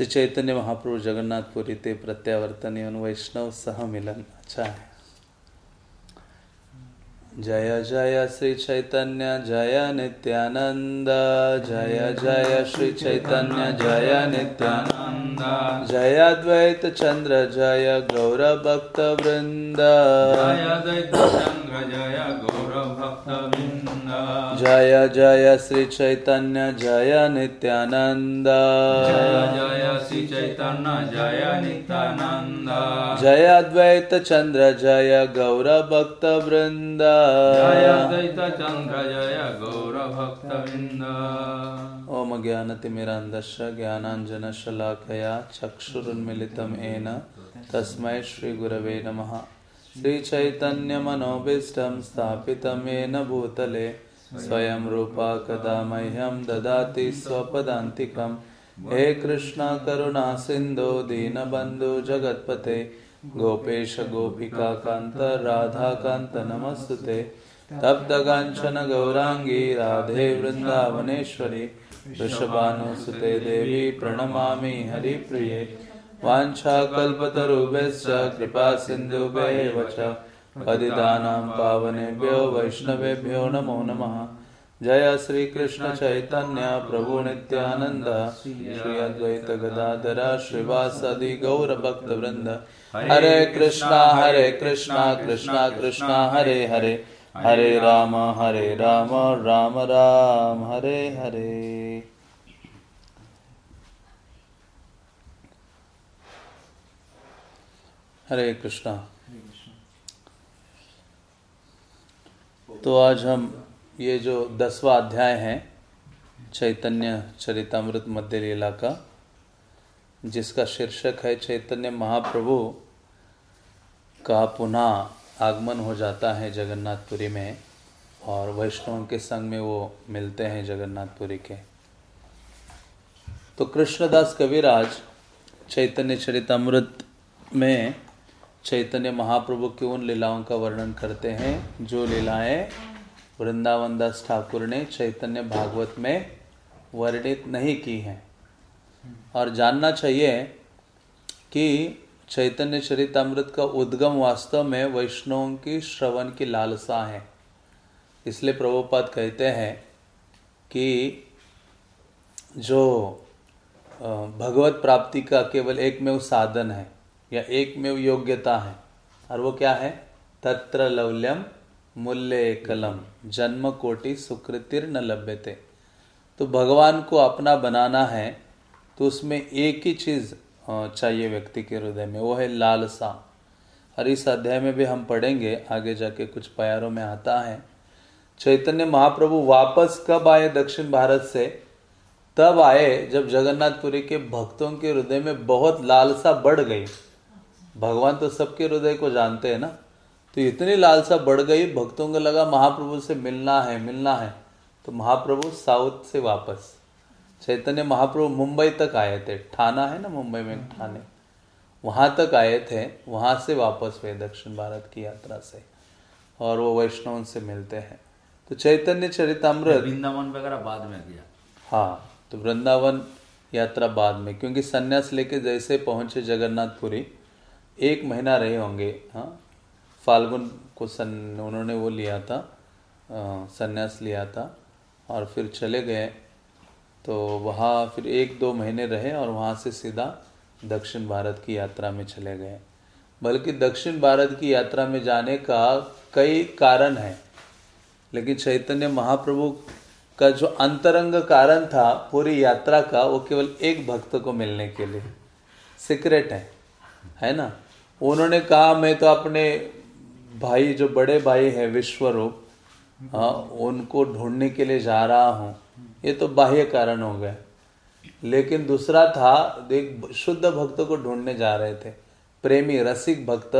श्री चैतन्य महाप्रभु जगन्नाथपुरी ते प्रत्यावर्तन एवं वैष्णव सह मिलन। अच्छा है। जय जय श्री चैतन्य, जय नित्यानंद जय जय श्री चैतन्य, जय नित्यानंद जय अद्वैत चंद्र, जय गौर भक्त वृंद। जय अद्वैत चंद्र, जय गौर जय जय श्री चैतन्य जय नित्यानंद जय जय श्री चैतन्य जय नित्यानंद जय अद्वैत चंद्र जय गौर भक्त वृंद। जय अद्वैत चंद्र जय गौर भक्त वृंद ओम ज्ञानतिमिरान्धस्य ज्ञानाञ्जनशलाकया चक्षुरुन्मिलितं येन तस्मै श्रीगुरवे नमः। श्रीचैतन्यमनोभीष्टं स्थापितं येन भूतले, स्वयं रूपा कदा मह्यं ददाति स्वपदान्तिकं। हे कृष्ण, करुणा, सिन्धो, दीनबन्धु, जगत्पते, गोपेश, गोपिका, कान्त राधाकान्त नमस्तुते। तप्तकाञ्चन गौराङ्गी, राधे, वृन्दावनेश्वरी, वृषभानुसुते देवी, प्रणमामि हरिप्रिये। वाञ्छाकल्पतरुभ्यश्च कृपा सिन्धुभ्येव च। पतितानां पावनेभ्यो वैष्णवेभ्यो नमो नमः। जय श्री कृष्ण चैतन्य प्रभु नित्यानंद श्री अद्वैत गदाधर श्रीवासदि गौर भक्त वृंद हरे कृष्णा हरे कृष्णा कृष्णा कृष्णा, हरे हरे। हरे राम हरे राम राम राम, हरे हरे। हरे कृष्णा। तो आज हम ये जो दसवा अध्याय है चैतन्य चरितमृत मध्य लीला का जिसका शीर्षक है चैतन्य महाप्रभु का पुनः आगमन हो जाता है जगन्नाथपुरी में और वैष्णव के संग में वो मिलते हैं जगन्नाथपुरी के। तो कृष्णदास कविराज चैतन्य चरितमृत में चैतन्य महाप्रभु की उन लीलाओं का वर्णन करते हैं? जो लीलाएँ वृंदावन दास ठाकुर ने चैतन्य भागवत में वर्णित नहीं की हैं। और जानना चाहिए कि चैतन्य चरितमृत का उद्गम वास्तव में वैष्णवों की श्रवण की लालसा है। इसलिए प्रभुपाद कहते हैं कि जो भगवत प्राप्ति का केवल एक में साधन है। या एक में योग्यता है। और वो क्या है? तत्र लवल्यम मूल्य कलम जन्म कोटि सुकृतिर न लभ्यते। तो भगवान को अपना बनाना है तो उसमें एक ही चीज़ चाहिए व्यक्ति के हृदय में, वो है लालसा। और इस अध्याय में भी हम पढ़ेंगे, आगे जाके कुछ प्यारों में आता है। चैतन्य महाप्रभु वापस कब आए दक्षिण भारत से? तब आए जब जगन्नाथपुरी के भक्तों के हृदय में बहुत लालसा बढ़ गई। भगवान तो सबके हृदय को जानते हैं ना। तो इतनी लालसा बढ़ गई भक्तों को लगा महाप्रभु से मिलना है मिलना है। तो महाप्रभु साउथ से वापस। चैतन्य महाप्रभु मुंबई तक आए थे। ठाना है ना मुंबई में ठाने। वहाँ तक आए थे वहाँ से वापस हुए दक्षिण भारत की यात्रा से। और वो वैष्णव से मिलते हैं। तो चैतन्य चरितमृत वृंदावन वगैरह बाद में गया। हाँ तो वृंदावन यात्रा बाद में। क्योंकि संन्यास लेके जैसे पहुँचे जगन्नाथपुरी एक महीना रहे होंगे हाँ। फाल्गुन को सन, उन्होंने वो लिया था संन्यास लिया था और फिर चले गए। तो वहाँ फिर एक दो महीने रहे और वहाँ से सीधा दक्षिण भारत की यात्रा में चले गए। बल्कि दक्षिण भारत की यात्रा में जाने का कई कारण हैं, लेकिन चैतन्य महाप्रभु का जो अंतरंग कारण था पूरी यात्रा का, वो केवल एक भक्त को मिलने के लिए। सीक्रेट है है ना? उन्होंने कहा, मैं तो अपने भाई, जो बड़े भाई हैं, विश्वरूप हाँ उनको ढूँढने के लिए जा रहा हूँ। ये तो बाह्य कारण हो गया लेकिन दूसरा था एक शुद्ध भक्त को ढूँढने जा रहे थे। प्रेमी, रसिक भक्त,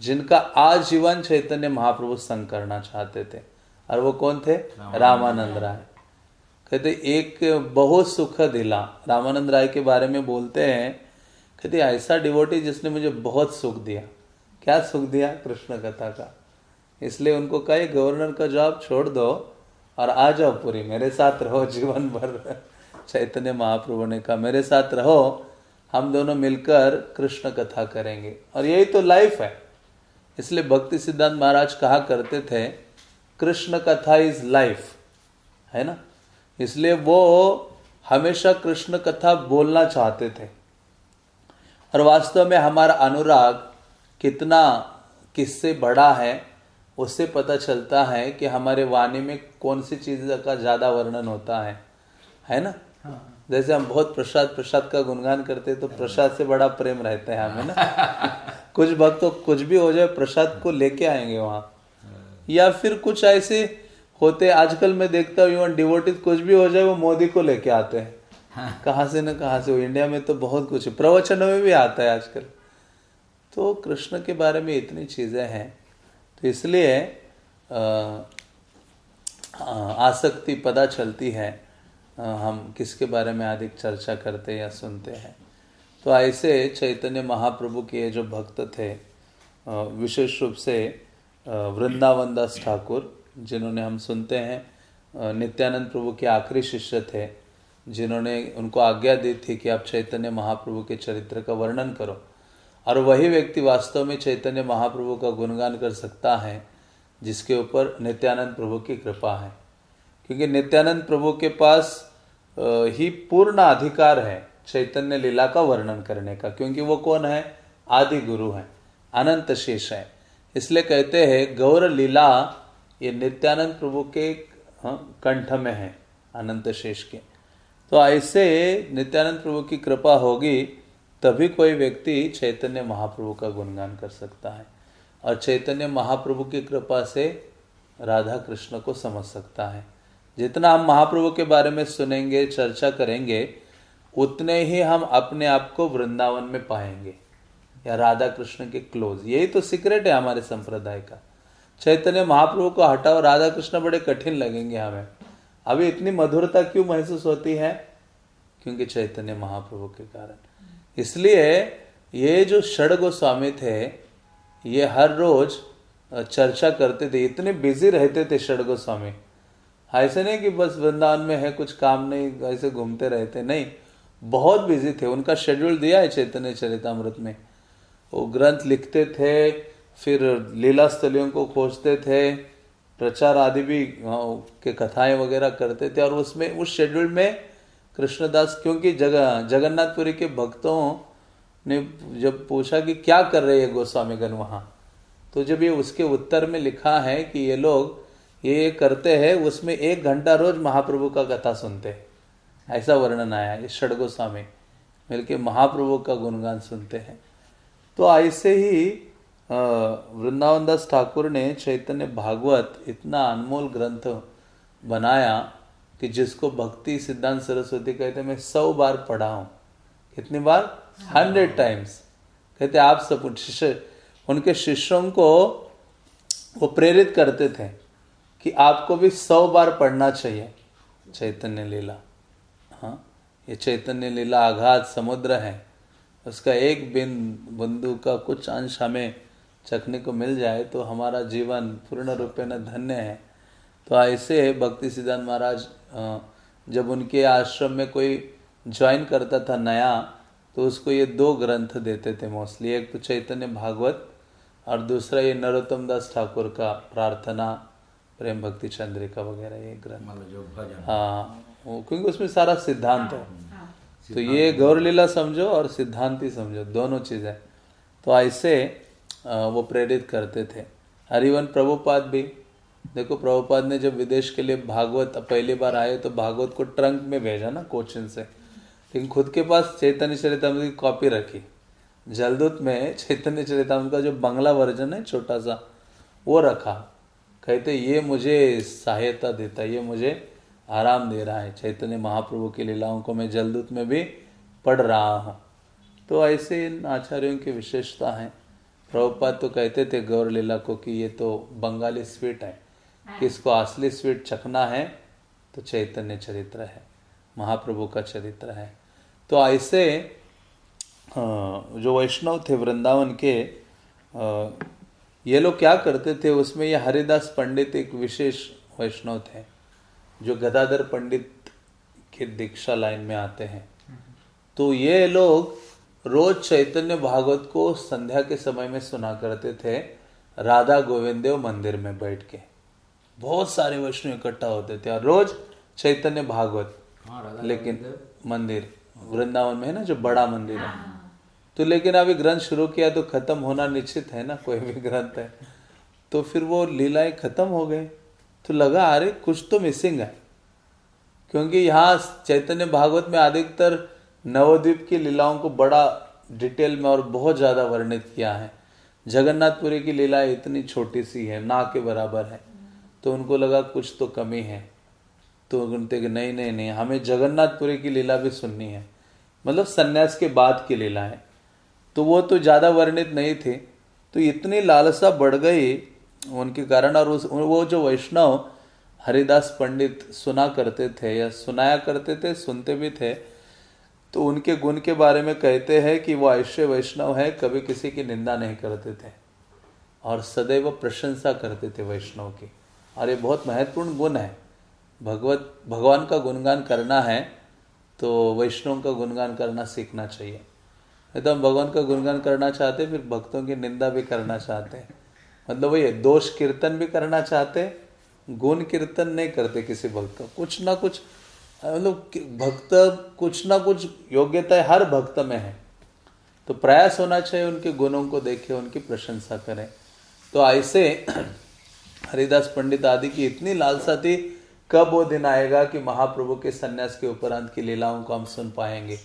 जिनका आजीवन चैतन्य महाप्रभु संग करना चाहते थे। और वो कौन थे? रामानंद राय। कहते, एक बहुत सुख दिला। रामानंद राय के बारे में बोलते हैं कहते ऐसा डिवोटी जिसने मुझे बहुत सुख दिया, क्या सुख दिया? कृष्ण कथा का। इसलिए उनको कहे, गवर्नर का जॉब छोड़ दो और आ जाओ पूरी, मेरे साथ रहो जीवन भर। चैतन्य महाप्रभु ने कहा, मेरे साथ रहो, हम दोनों मिलकर कृष्ण कथा करेंगे। और यही तो लाइफ है। इसलिए भक्ति सिद्धांत महाराज कहा करते थे, कृष्ण कथा इज़ लाइफ है ना? इसलिए वो हमेशा कृष्ण कथा बोलना चाहते थे। और वास्तव में हमारा अनुराग कितना किससे बड़ा है उससे पता चलता है कि हमारे वाणी में कौन सी चीज़ का ज़्यादा वर्णन होता है। है ना? हाँ। जैसे हम बहुत प्रसाद प्रसाद का गुणगान करते हैं तो प्रसाद से बड़ा प्रेम रहता है हमें ना? कुछ भक्त तो कुछ भी हो जाए प्रसाद को लेके आएँगे वहाँ। या फिर कुछ ऐसे होते आजकल मैं देखता हूँ इवन डिवोटिस कुछ भी हो जाए वो मोदी को लेके आते हैं। हाँ। कहाँ से न कहाँ से? इंडिया में तो बहुत कुछ है। प्रवचनों में भी आता है आजकल। तो कृष्ण के बारे में इतनी चीज़ें हैं। तो इसलिए आसक्ति पता चलती है। हम किसके बारे में अधिक चर्चा करते हैं या सुनते हैं? तो ऐसे चैतन्य महाप्रभु के जो भक्त थे विशेष रूप से वृंदावन दास ठाकुर, जिन्होंने हम सुनते हैं नित्यानंद प्रभु के आखिरी शिष्य थे जिन्होंने उनको आज्ञा दी थी कि आप चैतन्य महाप्रभु के चरित्र का वर्णन करो। और वही व्यक्ति वास्तव में चैतन्य महाप्रभु का गुणगान कर सकता है, जिसके ऊपर नित्यानंद प्रभु की कृपा है। क्योंकि नित्यानंद प्रभु के पास ही पूर्ण अधिकार है चैतन्य लीला का वर्णन करने का, क्योंकि वो कौन है? आदि गुरु है, अनंत शेष है। इसलिए कहते हैं, गौर लीला ये नित्यानंद प्रभु के कंठ में है, अनंत शेष के। तो ऐसे नित्यानंद प्रभु की कृपा होगी, तभी कोई व्यक्ति चैतन्य महाप्रभु का गुणगान कर सकता है। और चैतन्य महाप्रभु की कृपा से राधा कृष्ण को समझ सकता है। जितना हम महाप्रभु के बारे में सुनेंगे, चर्चा करेंगे, उतने ही हम अपने आप को वृंदावन में पाएँगे, या राधा कृष्ण के क्लोज। यही तो सीक्रेट है हमारे संप्रदाय का। चैतन्य महाप्रभु को हटाओ, राधा कृष्ण बड़े कठिन लगेंगे हमें। अभी इतनी मधुरता क्यों महसूस होती है? क्योंकि चैतन्य महाप्रभु के कारण। इसलिए ये जो षड गोस्वामी थे, ये हर रोज चर्चा करते थे। इतने बिज़ी रहते थे षड गोस्वामी। ऐसे नहीं कि बस वृंदावन में है, कुछ काम नहीं, ऐसे घूमते रहते। नहीं, बहुत बिज़ी थे। उनका शेड्यूल दिया है चैतन्य चरितमृत में। वो ग्रंथ लिखते थे, फिर लीला स्थलियों को खोजते थे। प्रचार आदि भी के कथाएँ वगैरह करते थे, और उसमें, उस शेड्यूल में कृष्णदास, क्योंकि जगह जगन्नाथपुरी के भक्तों ने जब पूछा कि क्या कर रहे हैं गोस्वामीगण वहाँ तो जब ये उसके उत्तर में लिखा है कि ये लोग ये ये करते हैं, उसमें एक घंटा रोज महाप्रभु का कथा सुनते हैं। ऐसा वर्णन आया है, षड गोस्वामी मिलके महाप्रभु का गुणगान सुनते हैं। तो ऐसे ही वृंदावन दास ठाकुर ने चैतन्य भागवत इतना अनमोल ग्रंथ बनाया कि जिसको भक्ति सिद्धांत सरस्वती कहते मैं सौ बार पढ़ा हूँ। कितनी बार? Hundred times. कहते आप सब शिष्य, उनके शिष्यों को वो प्रेरित करते थे कि आपको भी सौ बार पढ़ना चाहिए, चैतन्य लीला। हाँ ये चैतन्य लीला आघात समुद्र है। उसका एक बिंद बंधु का कुछ अंश हमें चखने को मिल जाए तो हमारा जीवन पूर्ण रूपे न धन्य है। तो ऐसे भक्ति सिद्धांत महाराज जब उनके आश्रम में कोई ज्वाइन करता था नया तो उसको ये दो ग्रंथ देते थे मोस्टली एक तो चैतन्य भागवत और दूसरा ये नरोत्तम दास ठाकुर का प्रार्थना प्रेम भक्ति चंद्रिका वगैरह ये ग्रंथ। मतलब हाँ क्योंकि उसमें सारा सिद्धांत है। हाँ, तो ये गौरलीला समझो और सिद्धांति समझो दोनों चीज़ें। तो ऐसे वो प्रेरित करते थे। हरिवन प्रभुपाद भी, देखो प्रभुपाद ने जब विदेश के लिए भागवत पहली बार आए तो भागवत को ट्रंक में भेजा ना कोचिन से। लेकिन खुद के पास चैतन्य चरितम की कॉपी रखी। जलदूत में चैतन्य चरितम का जो बंगला वर्जन है छोटा सा वो रखा। कहते, ये मुझे सहायता देता ये मुझे आराम दे रहा है। चैतन्य महाप्रभु की लीलाओं को मैं जलदूत में भी पढ़ रहा हूँ। तो ऐसे इन आचार्यों की विशेषता है। प्रभुपाद तो कहते थे गौर लीला को कि ये तो बंगाली स्वीट है। कि इसको असली स्वीट चखना है तो चैतन्य चरित्र है महाप्रभु का चरित्र है। तो ऐसे जो वैष्णव थे वृंदावन के ये लोग क्या करते थे उसमें ये हरिदास पंडित एक विशेष वैष्णव थे जो गदाधर पंडित के दीक्षा लाइन में आते हैं। तो ये लोग रोज चैतन्य भागवत को संध्या के समय में सुना करते थे राधा गोविंदेव मंदिर में बैठ के। बहुत सारे वैष्णव इकट्ठा होते थे और रोज चैतन्य भागवत हाँ लेकिन मंदिर वृंदावन में है ना जो बड़ा मंदिर है। तो लेकिन अभी ग्रंथ शुरू किया तो खत्म होना निश्चित है ना कोई भी ग्रंथ है। तो फिर वो लीलाएँ खत्म हो गई। तो लगा अरे कुछ तो मिसिंग है। क्योंकि यहाँ चैतन्य भागवत में अधिकतर नवद्वीप की लीलाओं को बड़ा डिटेल में और बहुत ज़्यादा वर्णित किया है। जगन्नाथपुरी की लीला इतनी छोटी सी है, ना के बराबर है। तो उनको लगा कुछ तो कमी है। तो उनते कि नहीं नहीं नहीं, हमें जगन्नाथपुरी की लीला भी सुननी है। मतलब सन्यास के बाद की लीला है। तो वो तो ज़्यादा वर्णित नहीं थे। तो इतनी लालसा बढ़ गई उनके कारण और उस, वो जो वैष्णव हरिदास पंडित सुना करते थे या सुनाया करते थे, सुनते भी थे तो उनके गुण के बारे में कहते हैं कि वो ऐसे वैष्णव है, कभी किसी की निंदा नहीं करते थे और सदैव प्रशंसा करते थे वैष्णव की। और ये बहुत महत्वपूर्ण गुण है। भगवत, भगवान का गुणगान करना है तो वैष्णव का गुणगान करना सीखना चाहिए। नहीं तो हम भगवान का गुणगान करना चाहते फिर भक्तों की निंदा भी करना चाहते हैं। मतलब वही दोष कीर्तन भी करना चाहते गुण कीर्तन नहीं करते किसी भक्त कुछ ना कुछ मतलब भक्त कुछ ना कुछ योग्यता हर भक्त में है। तो प्रयास होना चाहिए उनके गुणों को देखे, उनकी प्रशंसा करें। तो ऐसे हरिदास पंडित आदि की इतनी लालसा थी, कब वो दिन आएगा कि महाप्रभु के सन्यास के उपरांत की लीलाओं को हम सुन पाएँगे?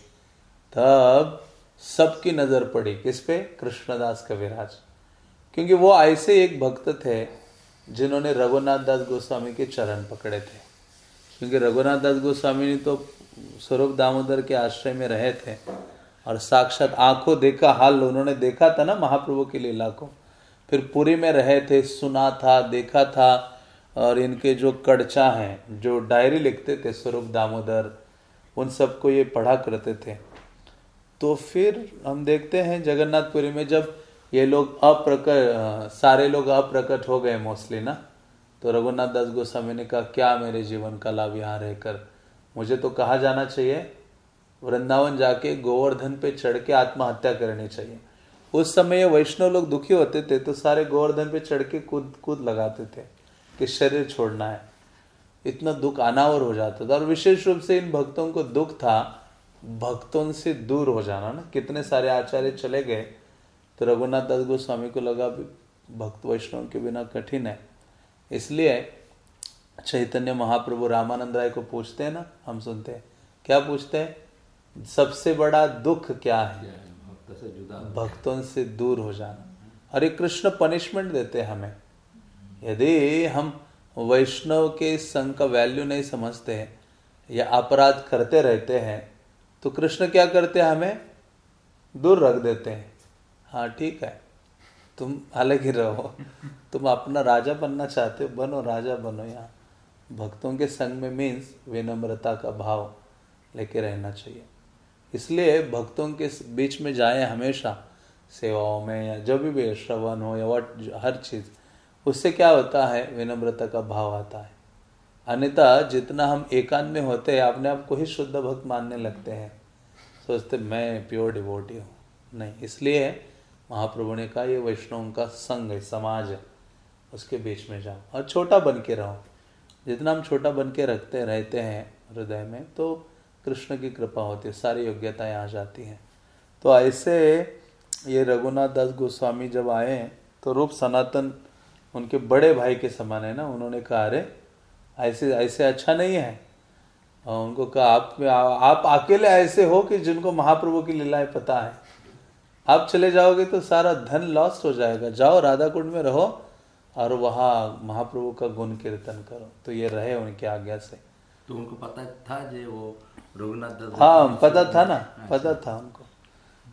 तब सबकी नज़र पड़ी। किस पे? कृष्णदास कविराज। क्योंकि वो ऐसे एक भक्त थे जिन्होंने रघुनाथ दास गोस्वामी के चरण पकड़े थे। क्योंकि रघुनाथ दास गोस्वामी ने तो स्वरूप दामोदर के आश्रय में रहे थे और साक्षात आँखों देखा, हाल उन्होंने देखा था ना महाप्रभु की लीला को। फिर पुरी में रहे थे, सुना था, देखा था और इनके जो कड़चा हैं, जो डायरी लिखते थे स्वरूप दामोदर, उन सबको ये पढ़ा करते थे। तो फिर हम देखते हैं जगन्नाथपुरी में जब ये लोग अप्रकट सारे लोग अप्रकट हो गए मोस्टली ना। तो रघुनाथ दास गोस्वामी ने कहा, क्या मेरे जीवन का लाभ यहाँ रहकर? मुझे तो कहा जाना चाहिए? वृंदावन जाके गोवर्धन पे चढ़ के आत्महत्या करनी चाहिए। उस समय वैष्णव लोग दुखी होते थे तो सारे गोवर्धन पे चढ़ के कूद कूद लगाते थे कि शरीर छोड़ना है। इतना दुख अनावर हो जाता था, और विशेष रूप से इन भक्तों को दुख था, भक्तों से दूर हो जाना ना। कितने सारे आचार्य चले गए तो रघुनाथ दास गोस्वामी को लगा भक्त वैष्णव के बिना कठिन है। इसलिए चैतन्य महाप्रभु रामानंद राय को पूछते हैं ना हम सुनते हैं। क्या पूछते हैं? सबसे बड़ा दुख क्या है? भक्तों से दूर हो जाना। ये कृष्ण पनिशमेंट देते हैं हमें। यदि हम वैष्णव के संघ का वैल्यू नहीं समझते हैं या अपराध करते रहते हैं तो कृष्ण क्या करते हैं हमें? दूर रख देते हैं। हाँ ठीक है। तुम अलग ही रहो। तुम अपना राजा बनना चाहते हो, बनो, राजा बनो यहाँ। भक्तों के संग में मीन्स विनम्रता का भाव लेके रहना चाहिए। इसलिए भक्तों के बीच में जाए हमेशा, सेवाओं में या जब भी श्रवण हो या वट हर चीज़, उससे क्या होता है? विनम्रता का भाव आता है। अन्यथा जितना हम एकांत में होते हैं, अपने आप को ही शुद्ध भक्त मानने लगते हैं। सोचते, मैं प्योर डिवोटी हूँ। नहीं, इसलिए महाप्रभु ने कहा, ये वैष्णव का संघ है, समाज है, उसके बीच में जाओ और छोटा बन के रहो। जितना हम छोटा बन के रखते, रहते हैं हृदय में तो कृष्ण की कृपा होती है, सारी योग्यताएँ आ जाती हैं। तो ऐसे ये रघुनाथ दास गोस्वामी जब आए तो रूप सनातन उनके बड़े भाई के समान है ना, उन्होंने कहा, अरे, ऐसे ऐसे अच्छा नहीं है। और उनको कहा, आप आप अकेले ऐसे हो कि जिनको महाप्रभु की लीलाएँ पता है? आप चले जाओगे तो सारा धन लॉस्ट हो जाएगा। जाओ राधा कुंड में रहो और वहाँ महाप्रभु का गुण कीर्तन करो। तो ये रहे उनकी आज्ञा से। तो उनको पता था जे वो रघुनाथ हाँ पता था ना? पता था उनको।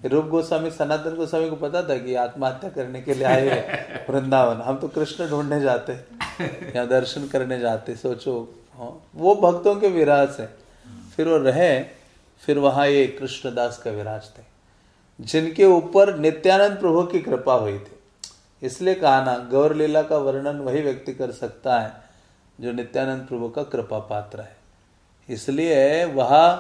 रूप गोस्वामी सनातन गोस्वामी को पता था कि आत्महत्या करने के लिए आए वृंदावन। हम तो कृष्ण ढूँढने जाते या दर्शन करने जाते सोचो। हाँ वो भक्तों के विराज है। फिर वो रहे फिर वहाँ ये कृष्णदास का विराज थे। जिनके ऊपर नित्यानंद प्रभु की कृपा हुई थी। इसलिए कहा ना गौर लीला का वर्णन वही व्यक्ति कर सकता है जो नित्यानंद प्रभु का कृपा पात्र है। इसलिए वह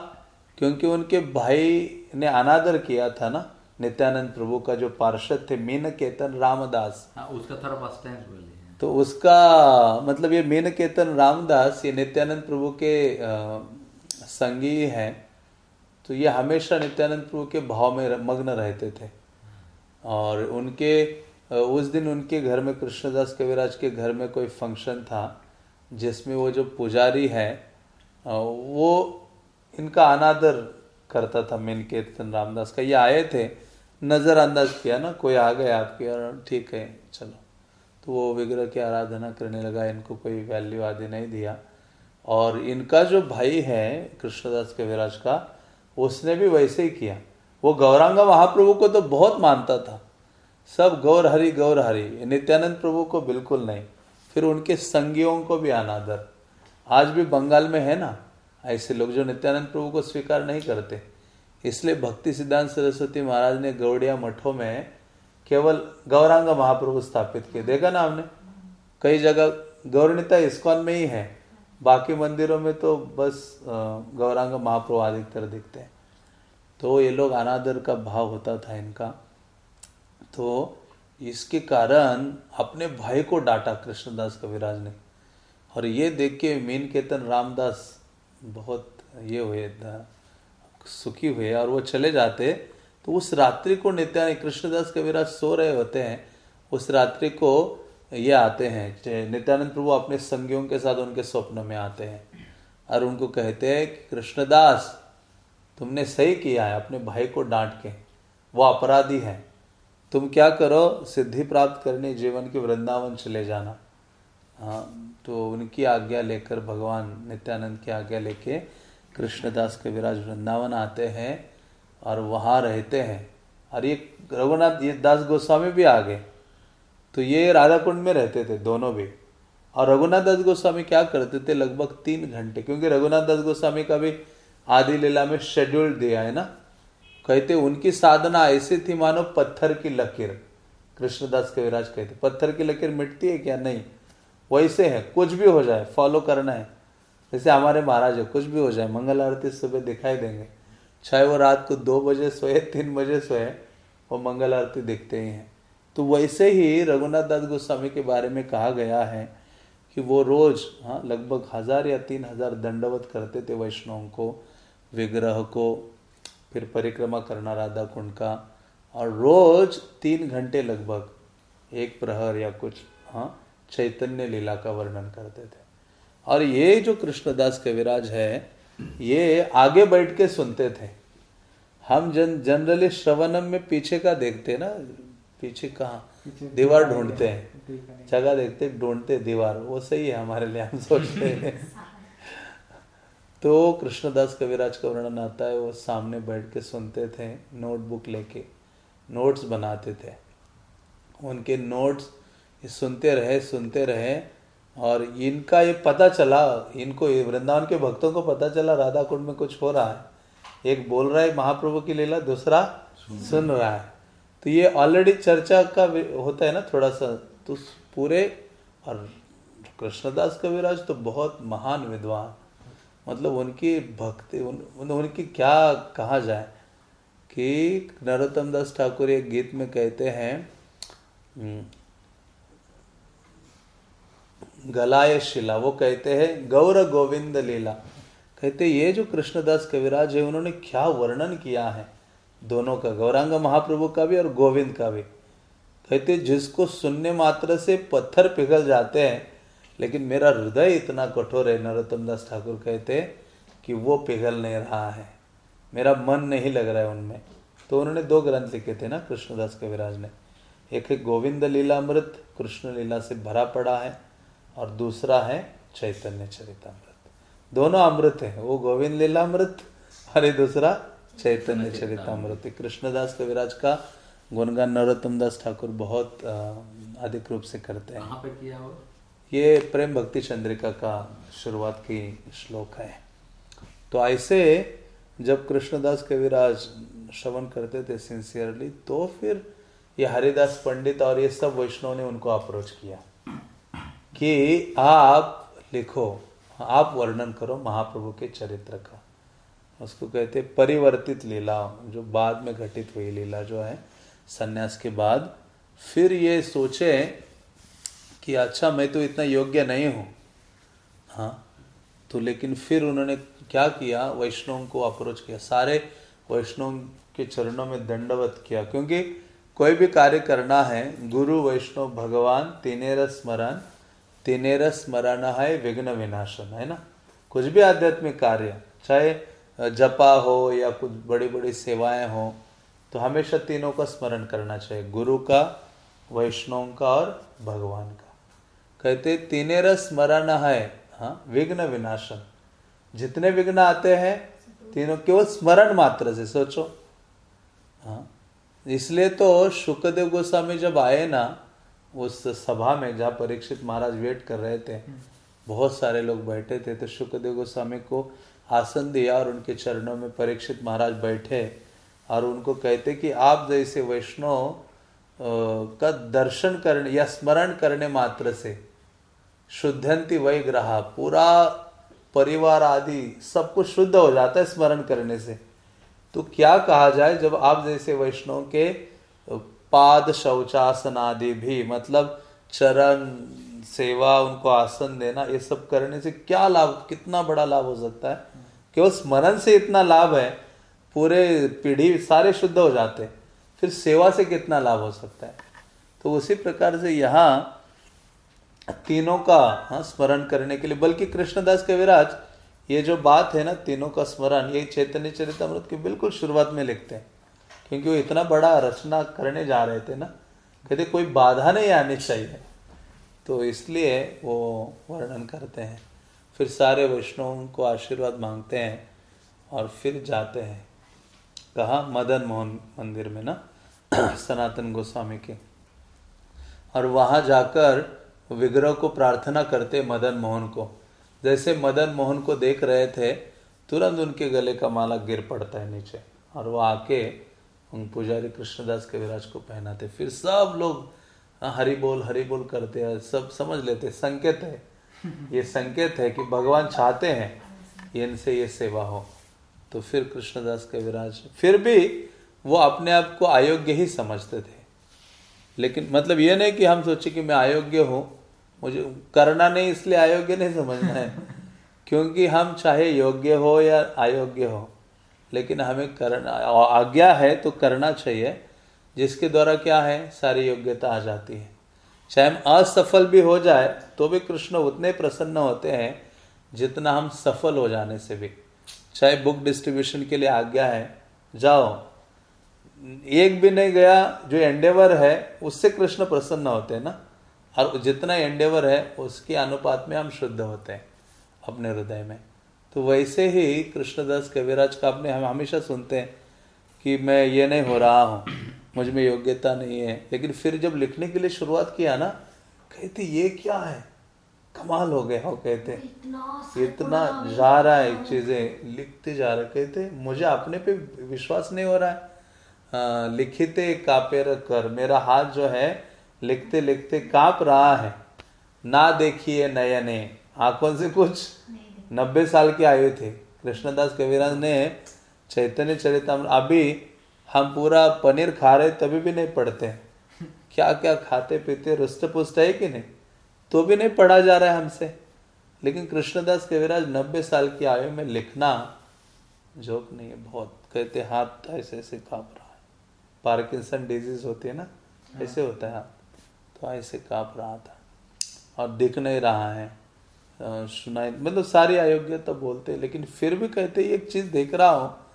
क्योंकि उनके भाई ने अनादर किया था ना नित्यानंद प्रभु का जो पार्षद थे मीन केतन रामदास। हाँ उसका थोड़ा बोलिए तो उसका मतलब ये मीन केतन रामदास ये नित्यानंद प्रभु के संगी हैं। तो ये हमेशा नित्यानंद प्रभु के भाव में मग्न रहते थे। और उनके उस दिन उनके घर में कृष्णदास कविराज के घर में कोई फ़ंक्शन था, जिसमें वो जो पुजारी है वो इनका अनादर करता था मीन कीर्तन रामदास का। ये आए थे, नजरअंदाज किया ना, कोई आ गया आपके और ठीक है, चलो। तो वो विग्रह की आराधना करने लगा, इनको कोई वैल्यू आदि नहीं दिया। और इनका जो भाई है, कृष्णदास कविराज का उसने भी वैसे ही किया। वो गौरांगा महाप्रभु को तो बहुत मानता था। सब गौर हरि गौर हरि, नित्यानंद प्रभु को बिल्कुल नहीं, फिर उनके संगियों को भी अनादर। आज भी बंगाल में है ना, ऐसे लोग जो नित्यानंद प्रभु को स्वीकार नहीं करते। इसलिए भक्ति सिद्धांत सरस्वती महाराज ने गौड़िया मठों में केवल गौरांग महाप्रभु स्थापित किए। देखा ना हमने कई जगह गौरनीता इस्कॉन में ही है। बाकी मंदिरों में तो बस गौरांग महाप्रभु अधिकतर दिखते हैं। तो ये लोग अनादर का भाव होता था इनका। तो इसके कारण अपने भाई को डांटा कृष्णदास कविराज ने। और ये देख के मीन केतन रामदास बहुत ये हुए सुखी हुए और वो चले जाते। तो उस रात्रि को नित्यानंद कृष्णदास कविराज सो रहे होते हैं। उस रात्रि को ये आते हैं। नित्यानंद प्रभु अपने संगियों के साथ उनके स्वप्न में आते हैं और उनको कहते हैं कि, कृष्णदास, तुमने सही किया है, अपने भाई को डांट के। वो अपराधी है। तुम क्या करो, सिद्धि प्राप्त करने जीवन के वृंदावन चले जाना। हाँ तो उनकी आज्ञा लेकर भगवान नित्यानंद की आज्ञा लेके कृष्णदास के विराज वृंदावन आते हैं और वहाँ रहते हैं। और ये रघुनाथ, ये दास गोस्वामी भी आ गए तो ये राधा कुंड में रहते थे, दोनों भी। और रघुनाथ दास गोस्वामी क्या करते थे लगभग तीन घंटे? क्योंकि रघुनाथ दास गोस्वामी का भी आदि लीला में शेड्यूल दिया है ना? कहते उनकी साधना ऐसी थी, मानो पत्थर की लकीर। कृष्णदास कविराज कहते, पत्थर की लकीर मिटती है क्या? नहीं। वैसे है, कुछ भी हो जाए फॉलो करना है। जैसे हमारे महाराज है, कुछ भी हो जाए, मंगल आरती सुबह दिखाई देंगे। चाहे वो रात को दो बजे सोए, तीन बजे सोए, वो मंगल आरती दिखते ही हैं। तो वैसे ही रघुनाथ दास गोस्वामी के बारे में कहा गया है कि वो रोज हाँ लगभग हज़ार या तीन हज़ार दंडवत करते थे वैष्णवों को, विग्रह को, फिर परिक्रमा करना राधा कुंड का, और रोज तीन घंटे लगभग एक प्रहर या कुछ हाँ चैतन्य लीला का वर्णन करते थे। और ये जो कृष्णदास कविराज है, ये आगे बैठ के सुनते थे। हम जन, जनरली श्रवणम में पीछे का देखते ना पीछे कहाँ? दीवार ढूंढते हैं। जगह देखते ढूंढते दीवार। वो सही है हमारे लिए हम सोचते हैं। तो कृष्णदास कविराज का वर्णन आता है वो सामने बैठ के सुनते थे नोटबुक लेके नोट्स बनाते थे। उनके नोट्स सुनते रहे सुनते रहे और इनका ये पता चला इनको ये वृंदावन के भक्तों को पता चला राधा कुंड में कुछ हो रहा है। एक बोल रहा है महाप्रभु की लीला दूसरा सुन रहा है। तो ये ऑलरेडी चर्चा का होता है ना थोड़ा सा तो पूरे और कृष्णदास कविराज तो बहुत महान विद्वान। मतलब उनकी भक्ति उन, उन, उनकी क्या कहा जाए कि नरोत्तम दास ठाकुर एक गीत में कहते हैं गलाय शिला। वो कहते हैं गौर गोविंद लीला। कहते ये जो कृष्णदास कविराज है उन्होंने क्या वर्णन किया है? दोनों का, गौरांग महाप्रभु का भी और गोविंद का भी। कहते, जिसको सुनने मात्र से पत्थर पिघल जाते हैं, लेकिन मेरा हृदय इतना कठोर है, नरोत्तम दास ठाकुर कहते कि वो पिघल नहीं रहा है। मेरा मन नहीं लग रहा है उनमें। तो उन्होंने दो ग्रंथ लिखे थे ना, कृष्णदास कविराज ने। एक है गोविंद लीलामृत, कृष्ण लीला से भरा पड़ा है, और दूसरा है चैतन्य चरितमृत। दोनों अमृत है, वो गोविंद लीलामृत और दूसरा चैतन्य चरितमृत। कृष्णदास कविराज का गुणगान नरोत्तम दास ठाकुर बहुत अधिक रूप से करते हैं। कहाँ पे किया हो ये प्रेम भक्ति चंद्रिका का शुरुआत की श्लोक है। तो ऐसे जब कृष्णदास कविराज श्रवण करते थे सिंसियरली तो फिर ये हरिदास पंडित और ये सब वैष्णव ने उनको अप्रोच किया कि आप लिखो आप वर्णन करो महाप्रभु के चरित्र का। उसको कहते परिवर्तित लीला, जो बाद में घटित हुई लीला जो है, सन्यास के बाद। फिर ये सोचे कि अच्छा मैं तो इतना योग्य नहीं हूँ। हाँ तो लेकिन फिर उन्होंने क्या किया? वैष्णव को अप्रोच किया। सारे वैष्णव के चरणों में दंडवत किया, क्योंकि कोई भी कार्य करना है, गुरु, वैष्णव, भगवान, तीनेर स्मरण तीनेर स्मरण है, विघ्न विनाशन, है ना? कुछ भी आध्यात्मिक कार्य, चाहे जपा हो या कुछ बड़ी बड़ी सेवाएँ हो तो हमेशा तीनों का स्मरण करना चाहिए गुरु का वैष्णव का और भगवान का। कहते तीनेर स्मरण है। हाँ विघ्न विनाशन। जितने विघ्न आते हैं तीनों केवल स्मरण मात्र से सोचो। हाँ इसलिए तो शुक्रदेव गोस्वामी जब आए ना उस सभा में जहाँ परीक्षित महाराज वेट कर रहे थे बहुत सारे लोग बैठे थे तो शुक्रदेव गोस्वामी को आसन दिया और उनके चरणों में परीक्षित महाराज बैठे और उनको कहते कि आप जैसे वैष्णव का दर्शन करने या स्मरण करने मात्र से शुद्धंती वही ग्रह, पूरा परिवार आदि सब कुछ शुद्ध हो जाता है स्मरण करने से। तो क्या कहा जाए, जब आप जैसे वैष्णव के पाद शौचासन आदि भी मतलब चरण सेवा, उनको आसन देना, ये सब करने से क्या लाभ, कितना बड़ा लाभ हो सकता है? केवल स्मरण से इतना लाभ है, पूरे पीढ़ी सारे शुद्ध हो जाते फिर सेवा से कितना लाभ हो सकता है? तो उसी प्रकार से यहाँ तीनों का हाँ स्मरण करने के लिए, बल्कि कृष्णदास कविराज ये जो बात है ना, तीनों का स्मरण, ये चैतन्य चरितमृत की बिल्कुल शुरुआत में लिखते हैं। क्योंकि वो इतना बड़ा रचना करने जा रहे थे ना, कहते कोई बाधा नहीं आनी चाहिए। तो इसलिए वो वर्णन करते हैं। फिर सारे वैष्णवों को आशीर्वाद मांगते हैं और फिर जाते हैं। कहा मदन मोहन मंदिर में ना, सनातन गोस्वामी के। और वहाँ जाकर विग्रह को प्रार्थना करते मदन मोहन को। जैसे मदन मोहन को देख रहे थे, तुरंत उनके गले का माला गिर पड़ता है नीचे। और वो आके उन पुजारी कृष्णदास के विराज को पहनाते। फिर सब लोग हरि बोल हरि बोल करते हैं। सब समझ लेते, संकेत है। ये संकेत है कि भगवान चाहते हैं इनसे ये सेवा हो। तो फिर कृष्णदास के विराज। फिर भी वो अपने आप को अयोग्य ही समझते थे। लेकिन मतलब ये नहीं कि हम सोचे कि मैं अयोग्य हूँ। मुझे करना नहीं, इसलिए अयोग्य नहीं समझना है। क्योंकि हम चाहे योग्य हो या अयोग्य हो, लेकिन हमें करना, आज्ञा है तो करना चाहिए, जिसके द्वारा क्या है, सारी योग्यता आ जाती है। चाहे हम असफल भी हो जाए तो भी कृष्ण उतने प्रसन्न होते हैं जितना हम सफल हो जाने से भी। चाहे बुक डिस्ट्रीब्यूशन के लिए आज्ञा है, जाओ। एक भी नहीं गया, जो एंडेवर है, उससे कृष्ण प्रसन्न होते हैं ना। और जितना एंडेवर है, उसके अनुपात में हम शुद्ध होते हैं अपने हृदय में। तो वैसे ही कृष्णदास कविराज का अपने हम हमेशा सुनते हैं कि मैं ये नहीं हो रहा हूँ। मुझमें योग्यता नहीं है। लेकिन फिर जब लिखने के लिए शुरुआत किया ना कहते ये क्या है? कमाल हो गया हो कहते इतना जा रहा है चीज़ें लिखते जा रहे कहते मुझे अपने पे विश्वास नहीं हो रहा है। लिखिते कापेर कर मेरा हाथ जो है लिखते लिखते काँप रहा है। ना देखिए नयने। आँखों से कुछ नब्बे साल के आयु थे। कृष्णदास कविराज ने चैतन्य चरितम अभी हम पूरा पनीर खा रहे तभी भी नहीं पढ़ते। क्या क्या खाते पीते रुष्ट पुष्ट है कि नहीं? तो भी नहीं पढ़ा जा रहा है हमसे। लेकिन कृष्णदास कविराज नब्बे साल की आयु में लिखना जोक नहीं है बहुत कहते हाथ ऐसे ऐसे काँप रहा है। पार्किंसन डिज़ीज़ होती है ना? ऐसे होता है हाथ। तो ऐसे काँप रहा था। और दिख नहीं रहा है। सुनाई मतलब सारी अयोग्य तो बोलते लेकिन फिर भी कहते एक चीज़ देख रहा हूँ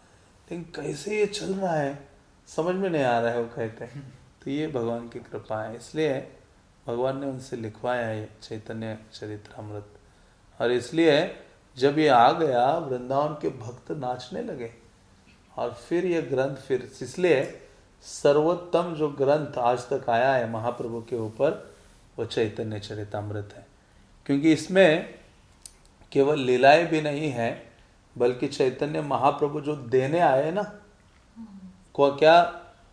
लेकिन कैसे ये चल रहा है, समझ में नहीं आ रहा है वो कहते हैं। तो ये भगवान की कृपा है। इसलिए भगवान ने उनसे लिखवाया है चैतन्य चरित्र अमृत और इसलिए जब ये आ गया, वृंदावन के भक्त नाचने लगे। और फिर ये ग्रंथ फिर, इसलिए सर्वोत्तम जो ग्रंथ आज तक आया है महाप्रभु के ऊपर, वो चैतन्य चरितमृत है। क्योंकि इसमें केवल लीलाएँ भी नहीं है बल्कि चैतन्य महाप्रभु जो देने आए ना को क्या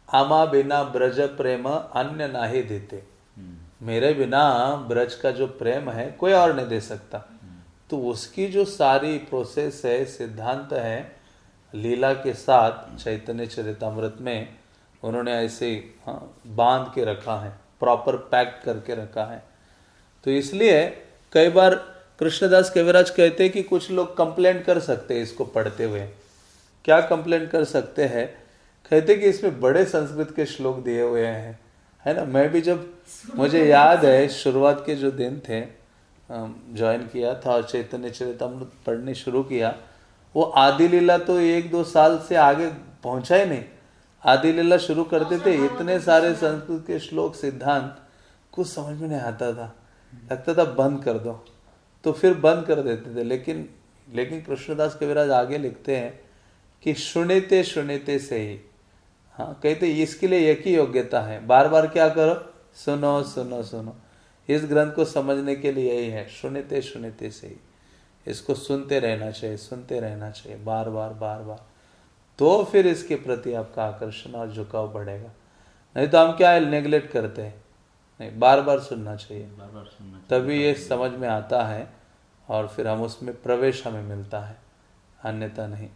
आमा बिना ब्रज प्रेम अन्य ना ही देते? मेरे बिना ब्रज का जो प्रेम है कोई और नहीं दे सकता। तो उसकी जो सारी प्रोसेस है सिद्धांत है लीला के साथ चैतन्य चरितमृत में उन्होंने ऐसे हाँ, बाँध के रखा है प्रॉपर पैक करके रखा है। तो इसलिए कई बार कृष्णदास कविराज कहते हैं कि कुछ लोग कंप्लेंट कर सकते हैं इसको पढ़ते हुए। क्या कंप्लेंट कर सकते हैं? कहते कि इसमें बड़े संस्कृत के श्लोक दिए हुए हैं। है ना? मैं भी जब मुझे याद है, शुरुआत के जो दिन थे ज्वाइन किया था और चैतन्य चरितमृत पढ़ने शुरू किया, वो आदि लीला तो एक दो साल से आगे पहुँचा ही नहीं। आदि लीला शुरू करते थे इतने सारे संस्कृत के श्लोक, सिद्धांत, कुछ समझ में नहीं आता था। लगता था बंद कर दो। तो फिर बंद कर देते थे। लेकिन लेकिन कृष्णदास कविराज आगे लिखते हैं कि सुनते सुनते से ही। हाँ कहते इसके लिए एक ही योग्यता है। बार बार क्या करो? सुनो सुनो सुनो। इस ग्रंथ को समझने के लिए यही है, सुनते सुनते से ही। इसको सुनते रहना चाहिए, सुनते रहना चाहिए बार बार बार बार तो फिर इसके प्रति आपका आकर्षण और झुकाव बढ़ेगा। नहीं तो हम क्या है नेग्लेक्ट करते हैं? नहीं बार बार सुनना चाहिए। बार बार सुनना तभी ये समझ में आता है और फिर हम उसमें प्रवेश हमें मिलता है अन्यथा नहीं।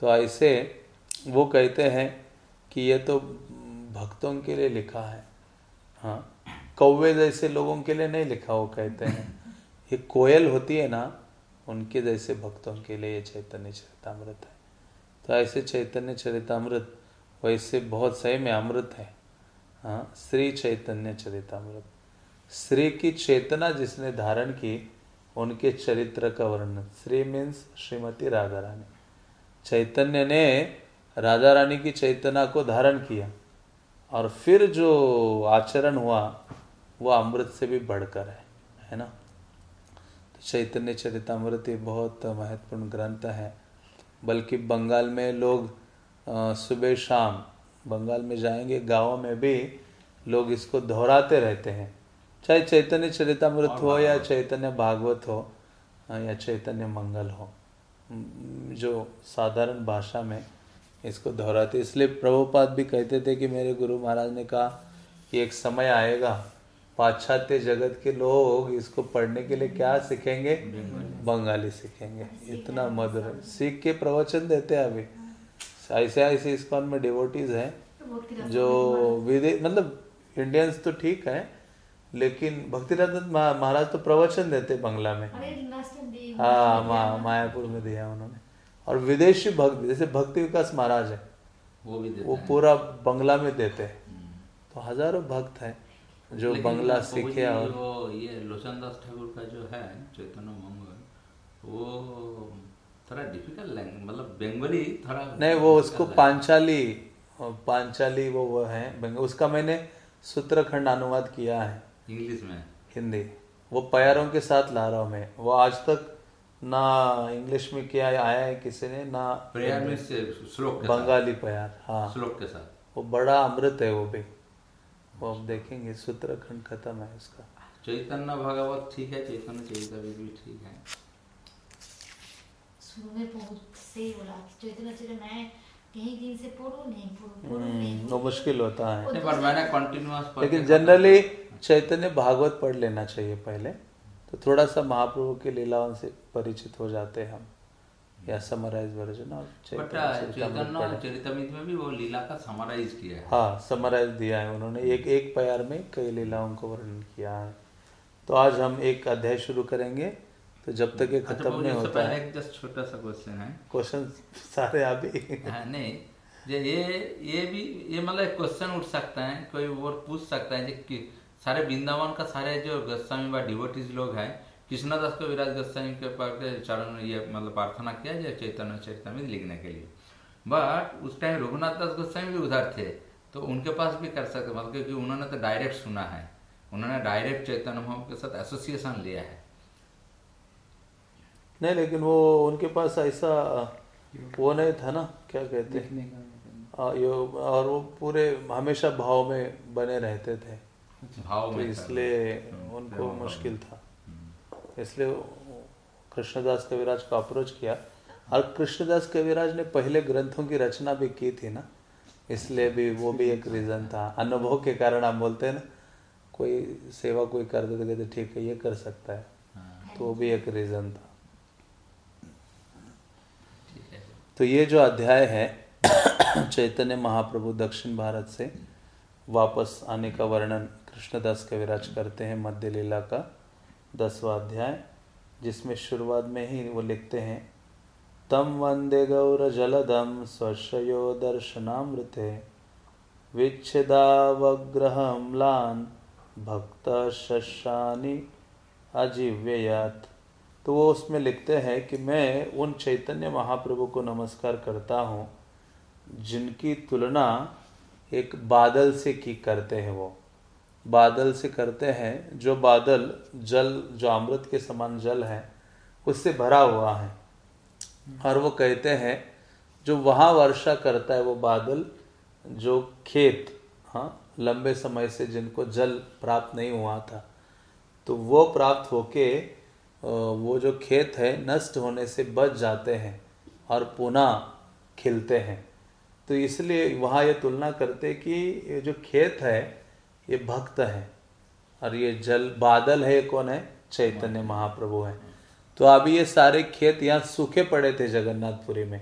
तो ऐसे वो कहते हैं कि ये तो भक्तों के लिए लिखा है। हाँ कौवे जैसे लोगों के लिए नहीं लिखा वो कहते हैं। ये कोयल होती है ना उनके जैसे भक्तों के लिए ये चैतन्य चरितमृत है। तो ऐसे चैतन्य चरितमृत वैसे बहुत सही में अमृत है। हाँ श्री चैतन्य चरितमृत। श्री की चेतना जिसने धारण की, उनके चरित्र का वर्णन। श्री मीन्स श्रीमती राधा रानी चैतन्य ने राजा रानी की चैतना को धारण किया और फिर जो आचरण हुआ, वो अमृत से भी बढ़कर है है ना? तो चैतन्य चरितमृत ये बहुत महत्वपूर्ण ग्रंथ है, बल्कि बंगाल में लोग सुबह शाम बंगाल में जाएँगे गाँव में भी लोग इसको दोहराते रहते हैं। चाहे चैतन्य चरितमृत हो या चैतन्य भागवत हो या चैतन्य मंगल हो जो साधारण भाषा में इसको दोहराते। इसलिए प्रभुपाद भी कहते थे कि मेरे गुरु महाराज ने कहा कि एक समय आएगा पाश्चात्य जगत के लोग इसको पढ़ने के लिए क्या सीखेंगे? बंगाली सीखेंगे। इतना मधुर। सीख के प्रवचन देते हैं अभी। ऐसे ऐसे इस्कॉन में डिवोटीज हैं जो विदेश मतलब इंडियंस तो ठीक है लेकिन भक्ति महाराज तो प्रवचन देते बंगला में। हाँ मा, मायापुर में दिया उन्होंने। और विदेशी भक्त जैसे भक्ति विकास महाराज है वो भी वो पूरा बंगला में देते हैं। हम्म। तो हज़ारों भक्त हैं जो बंगला सीखे और वो ये लोचन दास ठाकुर का जो है चैतन्य मंगल वो थोड़ा डिफ़िकल्ट लैंग्वेज मतलब बंगाली थोड़ा नहीं वो उसको पांचाली पांचाली वो वो है उसका मैंने सूत्रखंड अनुवाद किया है। इंग्लिश में? हिंदी। वो पैरों के साथ ला रहा हूँ मैं। वो आज तक ना इंग्लिश में क्या आया है किसी ने ना प्यार में श्लोक के बंगाली प्यार हाँ। श्लोक के साथ? वो बड़ा अमृत है वो भी। वो आप देखेंगे सूत्रखंड खत्म है उसका। चैतन्य भगवत ठीक है चैतन्य चैतन्य भी ठीक है। सुनने बहुत सही बोला। चैतन्य चैतन्य मैं कहीं दिन से पढ़ू नहीं पढ़ू वो मुश्किल होता है। पर मैंने कंटिन्यूअस लेकिन जनरली चैतन्य भागवत पढ़ लेना चाहिए पहले। तो थोड़ा सा महाप्रभु के लीलाओं से परिचित हो जाते हैं हम। या समराइज वर्जन और चरितमित में भी वो लीला का समराइज किया है। हाँ समराइज दिया है उन्होंने। एक एक प्यार में कई लीलाओं को वर्णन किया है। तो आज हम एक अध्याय शुरू करेंगे। तो जब तक ये अच्छा, खत्म नहीं होता है जस्ट छोटा सा क्वेश्चन है। क्वेश्चन सारे अभी हाँ नहीं ये ये भी ये मतलब क्वेश्चन उठ सकता है कोई और पूछ सकता है कि सारे वृंदावन का सारे जो गोस्वामी व डिवोटीज लोग हैं कृष्णदास को विराज गोस्वामी के पास चरण ये मतलब प्रार्थना किया जाए चैतन्य चैतन्य लिखने के लिए। बट उस टाइम रघुनाथ दास गोस्वामी भी उधर थे तो उनके पास भी कर सकते मतलब क्योंकि उन्होंने तो डायरेक्ट सुना है। उन्होंने डायरेक्ट चैतन्य के साथ एसोसिएशन लिया है। नहीं लेकिन वो उनके पास ऐसा वो नहीं था ना क्या कहते और वो पूरे हमेशा भाव में बने रहते थे। भाव तो इसलिए हम्म, उनको मुश्किल था। हम्म। इसलिए कृष्णदास कविराज को अप्रोच किया। और कृष्णदास कविराज ने पहले ग्रंथों की रचना भी की थी ना इसलिए भी वो भी एक रीजन था। अनुभव के कारण आप बोलते हैं ना कोई सेवा कोई कर देते कहते ठीक है ये कर सकता है। हाँ। तो वो भी एक रीजन था। तो ये जो अध्याय है, चैतन्य महाप्रभु दक्षिण भारत से वापस आने का वर्णन कृष्णदास कविराज करते हैं मध्य लीला का दसवा अध्याय, जिसमें शुरुआत में ही वो लिखते हैं, तम वंदे गौर जलदम स्वशयो दर्शनामृते, विच्छेदावग्रह म्लान भक्त शशानी अजीव्ययात। तो वो उसमें लिखते हैं कि मैं उन चैतन्य महाप्रभु को नमस्कार करता हूँ, जिनकी तुलना एक बादल से की करते हैं वो। बादल से करते हैं, जो बादल जल, जो अमृत के समान जल है, उससे भरा हुआ है। और वो कहते हैं, जो वहाँ वर्षा करता है वो बादल, जो खेत हाँ लंबे समय से जिनको जल प्राप्त नहीं हुआ था तो वो प्राप्त होके वो जो खेत है नष्ट होने से बच जाते हैं और पुनः खिलते हैं। तो इसलिए वहाँ ये तुलना करते कि ये जो खेत है ये भक्त है और ये जल बादल है कौन है? चैतन्य महाप्रभु है। तो अभी ये सारे खेत यहाँ सूखे पड़े थे जगन्नाथपुरी में।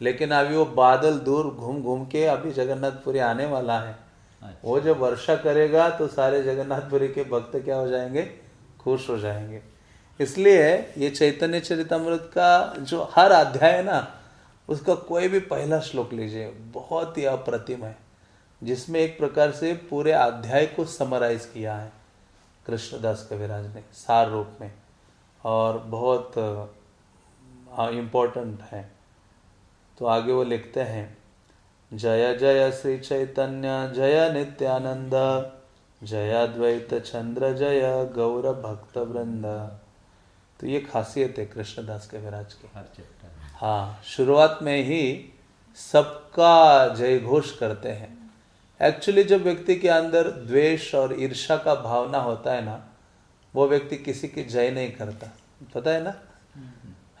लेकिन अभी वो बादल दूर घूम घूम के अभी जगन्नाथपुरी आने वाला है। अच्छा। वो जब वर्षा करेगा तो सारे जगन्नाथपुरी के भक्त क्या हो जाएँगे? खुश हो जाएँगे। इसलिए ये चैतन्य चरितमृत का जो हर अध्याय है ना, उसका कोई भी पहला श्लोक लीजिए, बहुत ही अप्रतिम है। जिसमें एक प्रकार से पूरे अध्याय को समराइज किया है कृष्णदास कविराज ने, सार रूप में। और बहुत इम्पोर्टेंट है। तो आगे वो लिखते हैं, जय जय श्री चैतन्य, जय नित्यानंद, जय द्वैत चंद्र, जय गौर भक्त वृंद तो ये खासियत है कृष्णदास के विराज की। हर चैप्टर हाँ शुरुआत में ही सबका जय घोष करते हैं। एक्चुअली जब व्यक्ति के अंदर द्वेष और ईर्षा का भावना होता है ना वो व्यक्ति किसी की जय नहीं करता। पता है ना?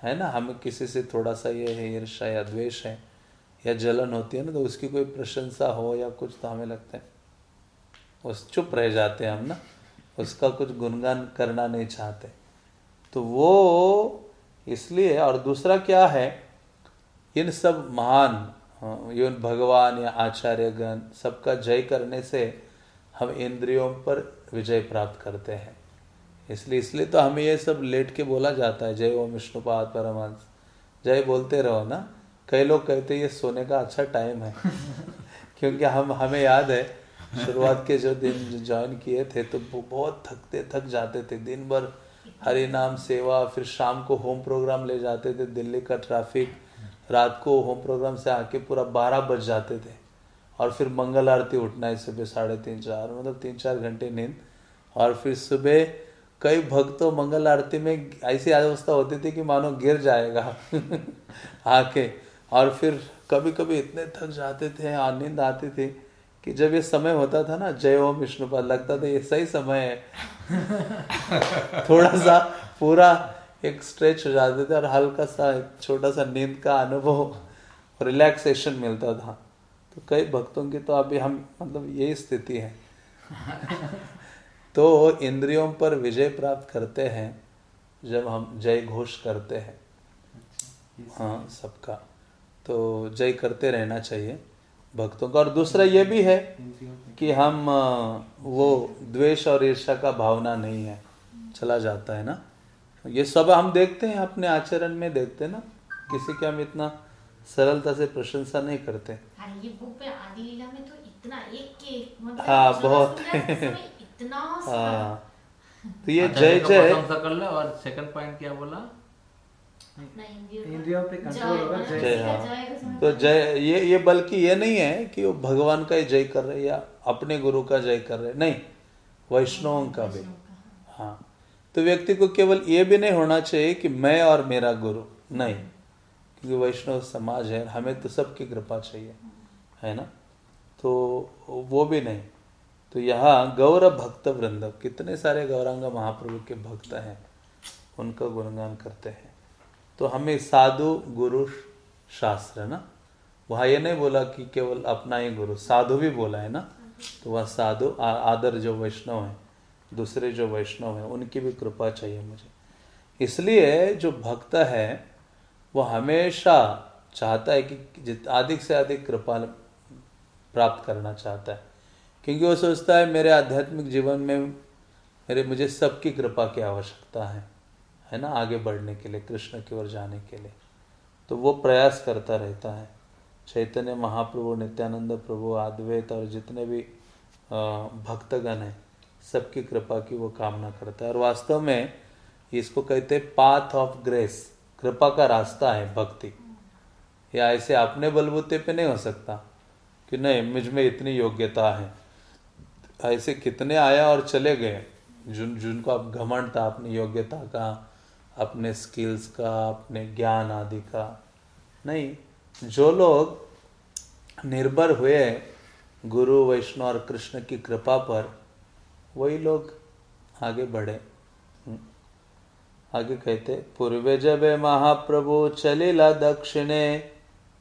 है ना? हमें किसी से थोड़ा सा ये है ईर्षा या द्वेष है या जलन होती है ना तो उसकी कोई प्रशंसा हो या कुछ तो हमें लगता है। उस चुप रह जाते हैं हम ना उसका कुछ गुणगान करना नहीं चाहते। तो वो इसलिए और दूसरा क्या है? इन सब महान इवन भगवान या आचार्य आचार्यगण सबका जय करने से हम इंद्रियों पर विजय प्राप्त करते हैं। इसलिए इसलिए तो हमें ये सब लेट के बोला जाता है, जय ओम विष्णुपाद परमहंस। जय बोलते रहो ना। कई लोग कहते ये सोने का अच्छा टाइम है। क्योंकि हम, हमें याद है, शुरुआत के जो दिन ज्वाइन किए थे तो बहुत थकते, थक जाते थे। दिन भर हरि नाम सेवा, फिर शाम को होम प्रोग्राम ले जाते थे, दिल्ली का ट्रैफ़िक रात को होम प्रोग्राम से आके पूरा बारह बज जाते थे। और फिर मंगल आरती उठना है सुबह साढ़े तीन, चार मतलब तीन, चार घंटे नींद। और फिर सुबह कई भक्तों मंगल आरती में ऐसी अवस्था होती थी कि मानो गिर जाएगा आके और फिर कभी कभी इतने थक जाते थे और नींद आती थी कि जब ये समय होता था ना जय ओम विष्णुपद लगता था ये सही समय है। थोड़ा सा पूरा एक स्ट्रेच हो जाते थे और हल्का सा एक छोटा सा नींद का अनुभव रिलैक्सेशन मिलता था। तो कई भक्तों की तो अभी हम मतलब यही स्थिति है। तो इंद्रियों पर विजय प्राप्त करते हैं जब हम जय घोष करते हैं। हाँ। सबका। तो जय करते रहना चाहिए। भक्तों का। और दूसरा ये भी है कि हम वो द्वेष और ईर्षा का भावना नहीं है चला जाता है ना। ये सब हम देखते हैं अपने आचरण में देखते हैं ना। किसी के हम इतना सरलता से प्रशंसा नहीं करते। ये बुक पे आदि लीला में तो इतना एक के मतलब हाँ बहुत। इतना हाँ तो ये जय जय कर ले और सेकंड पॉइंट क्या बोला? इंद्रियों पे कंट्रोल होगा जय हाँ तो जय ये ये बल्कि ये नहीं है कि वो भगवान का ही जय कर रहे या अपने गुरु का जय कर रहे नहीं वैष्णव का भी। हाँ। तो व्यक्ति को केवल ये भी नहीं होना चाहिए कि मैं और मेरा गुरु। नहीं क्योंकि वैष्णव समाज है हमें तो सबकी कृपा चाहिए है ना? तो वो भी नहीं। तो यहाँ गौरव भक्त वृंद कितने सारे गौरांग महाप्रभु के भक्त हैं उनका गुणगान करते हैं। तो हमें साधु, गुरु, शास्त्र ना? वहाँ ये नहीं बोला कि केवल अपना ही गुरु, साधु भी बोला है ना? तो वह साधु आदर जो वैष्णव है, दूसरे जो वैष्णव है, उनकी भी कृपा चाहिए मुझे। इसलिए जो भक्त है, वो हमेशा चाहता है कि जित, अधिक से अधिक कृपा प्राप्त करना चाहता है। क्योंकि वो सोचता है मेरे आध्यात्मिक जीवन में मेरे, मुझे सबकी कृपा की आवश्यकता है। है ना, आगे बढ़ने के लिए, कृष्ण की ओर जाने के लिए। तो वो प्रयास करता रहता है। चैतन्य, महाप्रभु, नित्यानंद प्रभु, आद्वैत और जितने भी भक्तगण हैं, सबकी कृपा की वो कामना करता है। और वास्तव में इसको कहते हैं पाथ ऑफ़ ग्रेस कृपा का रास्ता है भक्ति। या ऐसे अपने बलबूते पे नहीं हो सकता कि नहीं, मुझमें इतनी योग्यता है। ऐसे कितने आया और चले गए, जिन, जिनको आप घमंड था, अपनी योग्यता का अपने स्किल्स का अपने ज्ञान आदि का। नहीं जो लोग निर्भर हुए गुरु वैष्णव और कृष्ण की कृपा पर वही लोग आगे बढ़े। हम्म। आगे कहते पूर्वे जब महाप्रभु चलिला दक्षिणे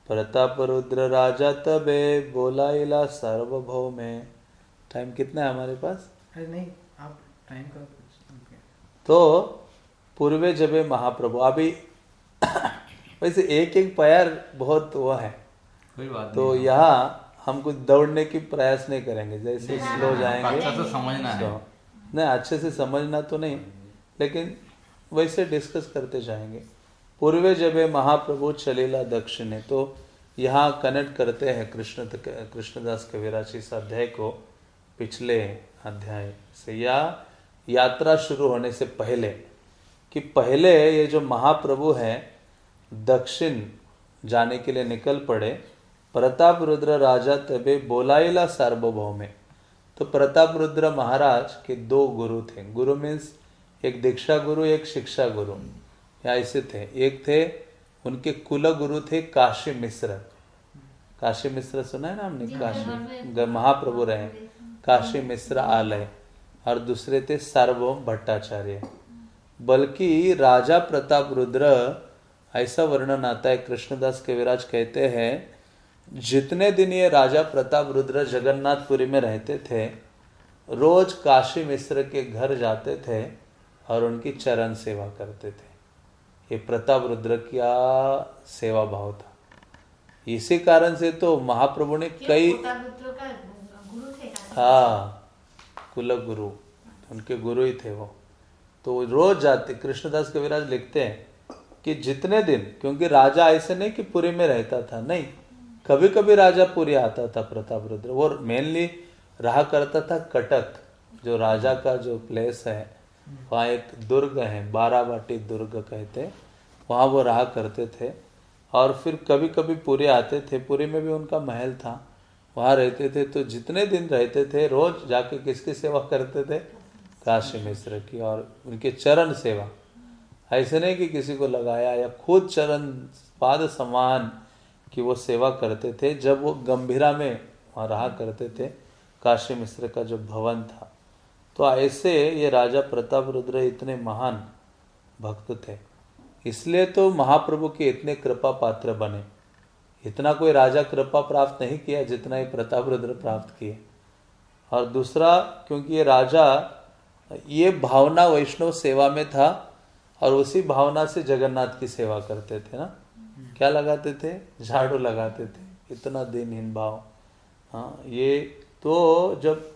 प्रताप रुद्र राजा तबे बोलाइला सार्वभौमे। टाइम कितना है हमारे पास? नहीं आप टाइम का तो पूर्वे जबे महाप्रभु। अभी वैसे एक एक पैर बहुत वो है। कोई बात तो यहाँ हम कुछ दौड़ने की प्रयास नहीं करेंगे जैसे स्लो जाएँगे। अच्छा से समझना है। नहीं अच्छे से समझना तो नहीं लेकिन वैसे डिस्कस करते जाएँगे। पूर्वे जब महाप्रभु चलेला दक्षिणे। तो यहाँ कनेक्ट करते हैं कृष्ण कृष्णदास कविराज इस अध्याय को पिछले अध्याय से। या यात्रा शुरू होने से पहले कि पहले ये जो महाप्रभु हैं दक्षिण जाने के लिए निकल पड़े प्रताप रुद्र राजा तबे बोलाइला सार्वभौम। तो प्रताप रुद्र महाराज के दो गुरु थे। गुरु मीन्स एक दीक्षा गुरु एक शिक्षा गुरु। या ऐसे थे। एक थे उनके कुल गुरु थे काशी मिश्र। काशी मिश्र सुना है ना हमने काशी। महाप्रभु रहे। काशी मिश्र आलय। और दूसरे थे सार्वभौम भट्टाचार्य। बल्कि राजा प्रताप रुद्र ऐसा वर्णन आता है कृष्णदास कविराज कहते हैं जितने दिन ये राजा प्रताप रुद्र जगन्नाथपुरी में रहते थे रोज काशी मिश्र के घर जाते थे और उनकी चरण सेवा करते थे। ये प्रताप रुद्र का सेवा भाव था। इसी कारण से तो महाप्रभु ने कई हाँ कुल गुरु उनके गुरु ही थे वो। तो रोज जाते, कृष्णदास कविराज लिखते हैं कि जितने दिन, क्योंकि राजा ऐसे नहीं कि पुरी में रहता था, नहीं। कभी कभी राजा पुरी आता था, प्रताप रुद्र। वो मेनली रहा करता था कटक, जो राजा का जो प्लेस है, वहाँ एक दुर्ग है बाराबाटी दुर्ग कहते वहाँ वो रहा करते थे। और फिर कभी कभी पूरे आते थे, पूरी में भी उनका महल था। वहाँ रहते थे तो जितने दिन रहते थे, रोज जाके किसकी सेवा करते थे? काशी मिश्र की और उनके चरण सेवा। ऐसे नहीं कि किसी को लगाया या खुद चरण पाद समान की वो सेवा करते थे, जब वो गंभीरा में वहाँ रहा करते थे, काशी मिश्र का जो भवन था। तो ऐसे ये राजा प्रताप रुद्र इतने महान भक्त थे। इसलिए तो महाप्रभु के इतने कृपा पात्र बने। इतना कोई राजा कृपा प्राप्त नहीं किया जितना ही प्रताप रुद्र प्राप्त किए। और दूसरा, क्योंकि ये राजा ये भावना वैष्णव सेवा में था और उसी भावना से जगन्नाथ की सेवा करते थे ना? क्या लगाते थे? झाड़ू लगाते थे। इतना दिनहीन भाव। हाँ ये तो जब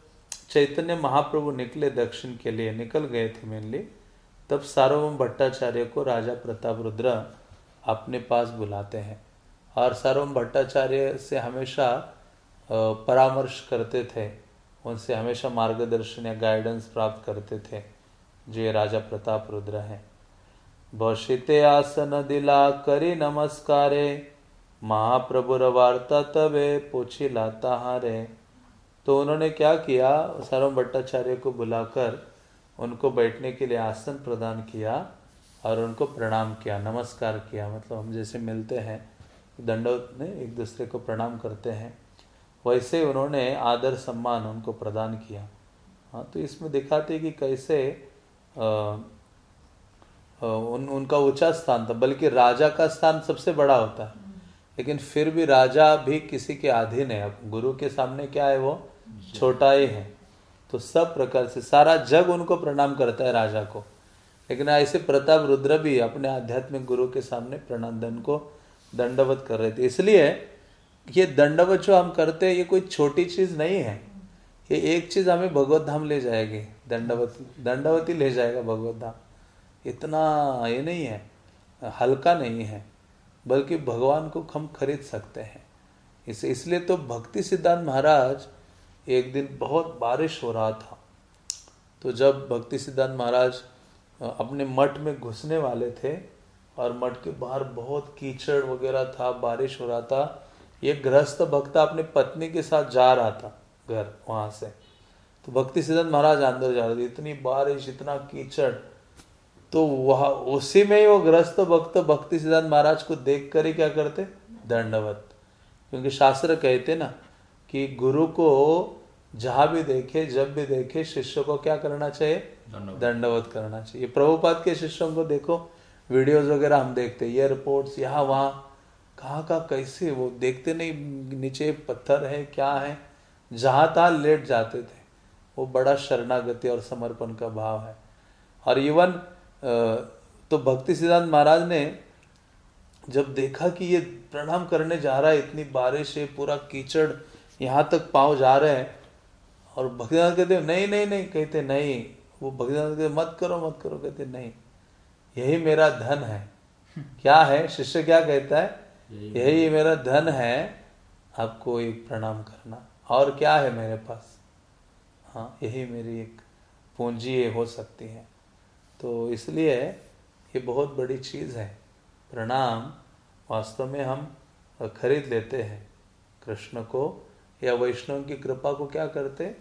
चैतन्य महाप्रभु निकले दक्षिण के लिए, निकल गए थे मेनली तब सार्वभौम भट्टाचार्य को राजा प्रताप रुद्र अपने पास बुलाते हैं। और सार्वभौम भट्टाचार्य से हमेशा परामर्श करते थे उनसे हमेशा मार्गदर्शन या गाइडेंस प्राप्त करते थे। जो ये राजा प्रताप रुद्र हैं। बशिते आसन दिला करी नमस्कारे। महाप्रभु वार्ता तबे पोछी लाता हारे। तो उन्होंने क्या किया? सर्व भट्टाचार्य को बुलाकर उनको बैठने के लिए आसन प्रदान किया और उनको प्रणाम किया, नमस्कार किया। मतलब हम जैसे मिलते हैं दंडोत में एक दूसरे को प्रणाम करते हैं। वैसे उन्होंने आदर सम्मान उनको प्रदान किया। हाँ तो इसमें दिखाते कि कैसे आ, उन उनका ऊँचा स्थान था बल्कि राजा का स्थान सबसे बड़ा होता है। लेकिन फिर भी राजा भी किसी के अधीन है। अब गुरु के सामने क्या है वो? छोटा ही है। तो सब प्रकार से सारा जग उनको प्रणाम करता है राजा को। लेकिन ऐसे प्रताप रुद्र भी अपने आध्यात्मिक गुरु के सामने प्रणाम को दंडवत कर रहे थे। इसलिए ये दंडवत जो हम करते हैं, ये कोई छोटी चीज़ नहीं है। ये एक चीज़ हमें भगवत धाम ले जाएगी। दंडवत, दंडवती ले जाएगा भगवत धाम। इतना ये नहीं है, हल्का नहीं है, बल्कि भगवान को हम खरीद सकते हैं। इसे, इसलिए तो भक्ति सिद्धांत महाराज, एक दिन बहुत बारिश हो रहा था। तो जब भक्ति सिद्धांत महाराज अपने मठ में घुसने वाले थे, और मठ के बाहर बहुत कीचड़ वगैरह था, बारिश हो रहा था ये गृहस्थ भक्त अपने पत्नी के साथ जा रहा था घर वहाँ से। तो भक्ति सिद्धांत महाराज अंदर जा रहे थे। इतनी बारिश इतना कीचड़ तो वह उसी में ही वो ग्रस्त भक्त भक्ति सिद्धांत महाराज को देख कर ही क्या करते? दंडवत। क्योंकि शास्त्र कहते ना कि गुरु को जहाँ भी देखे जब भी देखे शिष्य को क्या करना चाहिए? दंडवत। करना चाहिए। प्रभुपाद के शिष्यों को देखो वीडियोस वगैरह हम देखते एयरपोर्ट्स यहाँ वहाँ कहाँ का कैसे? वो देखते नहीं नीचे पत्थर है क्या है? जहाँ तहा लेट जाते थे। वो बड़ा शरणागति और समर्पण का भाव है। और इवन तो भक्ति सिद्धांत महाराज ने जब देखा कि ये प्रणाम करने जा रहा है इतनी बारिश है पूरा कीचड़ यहाँ तक पाँव जा रहे हैं और भक्तिनाथ कहते नहीं नहीं नहीं कहते नहीं। वो भक्तिनाथ कहते मत करो मत करो कहते नहीं। यही मेरा धन है। क्या है? शिष्य क्या कहता है? यही मेरा धन है आपको एक प्रणाम करना। और क्या है मेरे पास? हाँ यही मेरी एक पूंजी हो सकती है। तो इसलिए ये बहुत बड़ी चीज़ है। प्रणाम वास्तव में हम खरीद लेते हैं। कृष्ण को या वैष्णव की कृपा को क्या करते?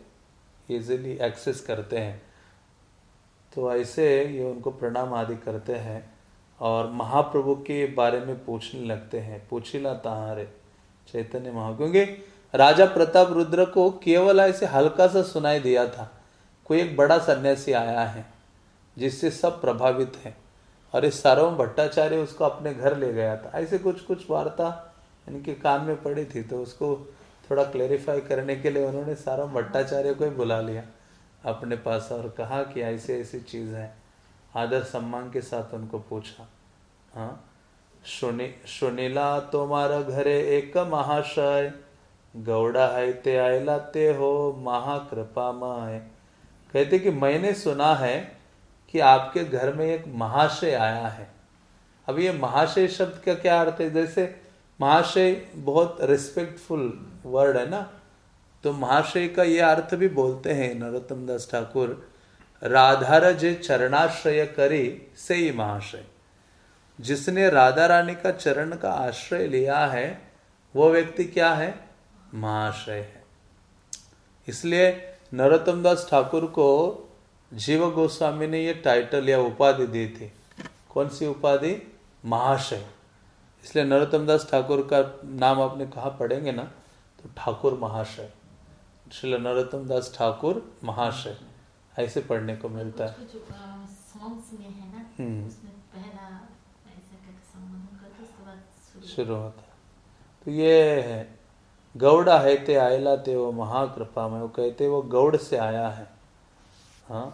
इजीली एक्सेस करते हैं। तो ऐसे ये उनको प्रणाम आदि करते हैं। और महाप्रभु के बारे में पूछने लगते हैं। पूछिला तहारे चैतन्य महा, क्योंकि राजा प्रताप रुद्र को केवल ऐसे हल्का सा सुनाई दिया था। कोई एक बड़ा सन्यासी आया है, जिससे सब प्रभावित हैं और इस सार्वम भट्टाचार्य उसको अपने घर ले गया था। ऐसे कुछ कुछ वार्ता इनके कान में पड़ी थी तो उसको थोड़ा क्लेरिफाई करने के लिए उन्होंने सार्वम भट्टाचार्य को ही बुला लिया अपने पास और कहा कि ऐसी ऐसी चीज़ है। आदर सम्मान के साथ उनको पूछा हाँ सुनीला तुम्हारा घरे एक महाशय, गौड़ा है ते आयला ते हो महाकृपा माए कहते कि मैंने सुना है कि आपके घर में एक महाशय आया है। अब ये महाशय शब्द का क्या अर्थ है? जैसे महाशय बहुत रिस्पेक्टफुल वर्ड है ना? तो महाशय का ये अर्थ भी बोलते हैं नरोत्तम दास ठाकुर राधार जे चरणाश्रय करे से ही महाशय जिसने राधा रानी का चरण का आश्रय लिया है, वो व्यक्ति क्या है? महाशय है। इसलिए नरोत्तम दास ठाकुर को जीव गोस्वामी ने ये टाइटल या उपाधि दी थी। कौन सी उपाधि? महाशय इसलिए नरोत्तम दास ठाकुर का नाम आपने कहा पढ़ेंगे ना तो ठाकुर महाशय श्री नरोत्तम दास ठाकुर महाशय ऐसे पढ़ने को मिलता है। हम्म। शुरू होता तो ये है गौड़ा है ते आयला ते वो महाकृपा में वो कहते वो गौड़ से आया है। हाँ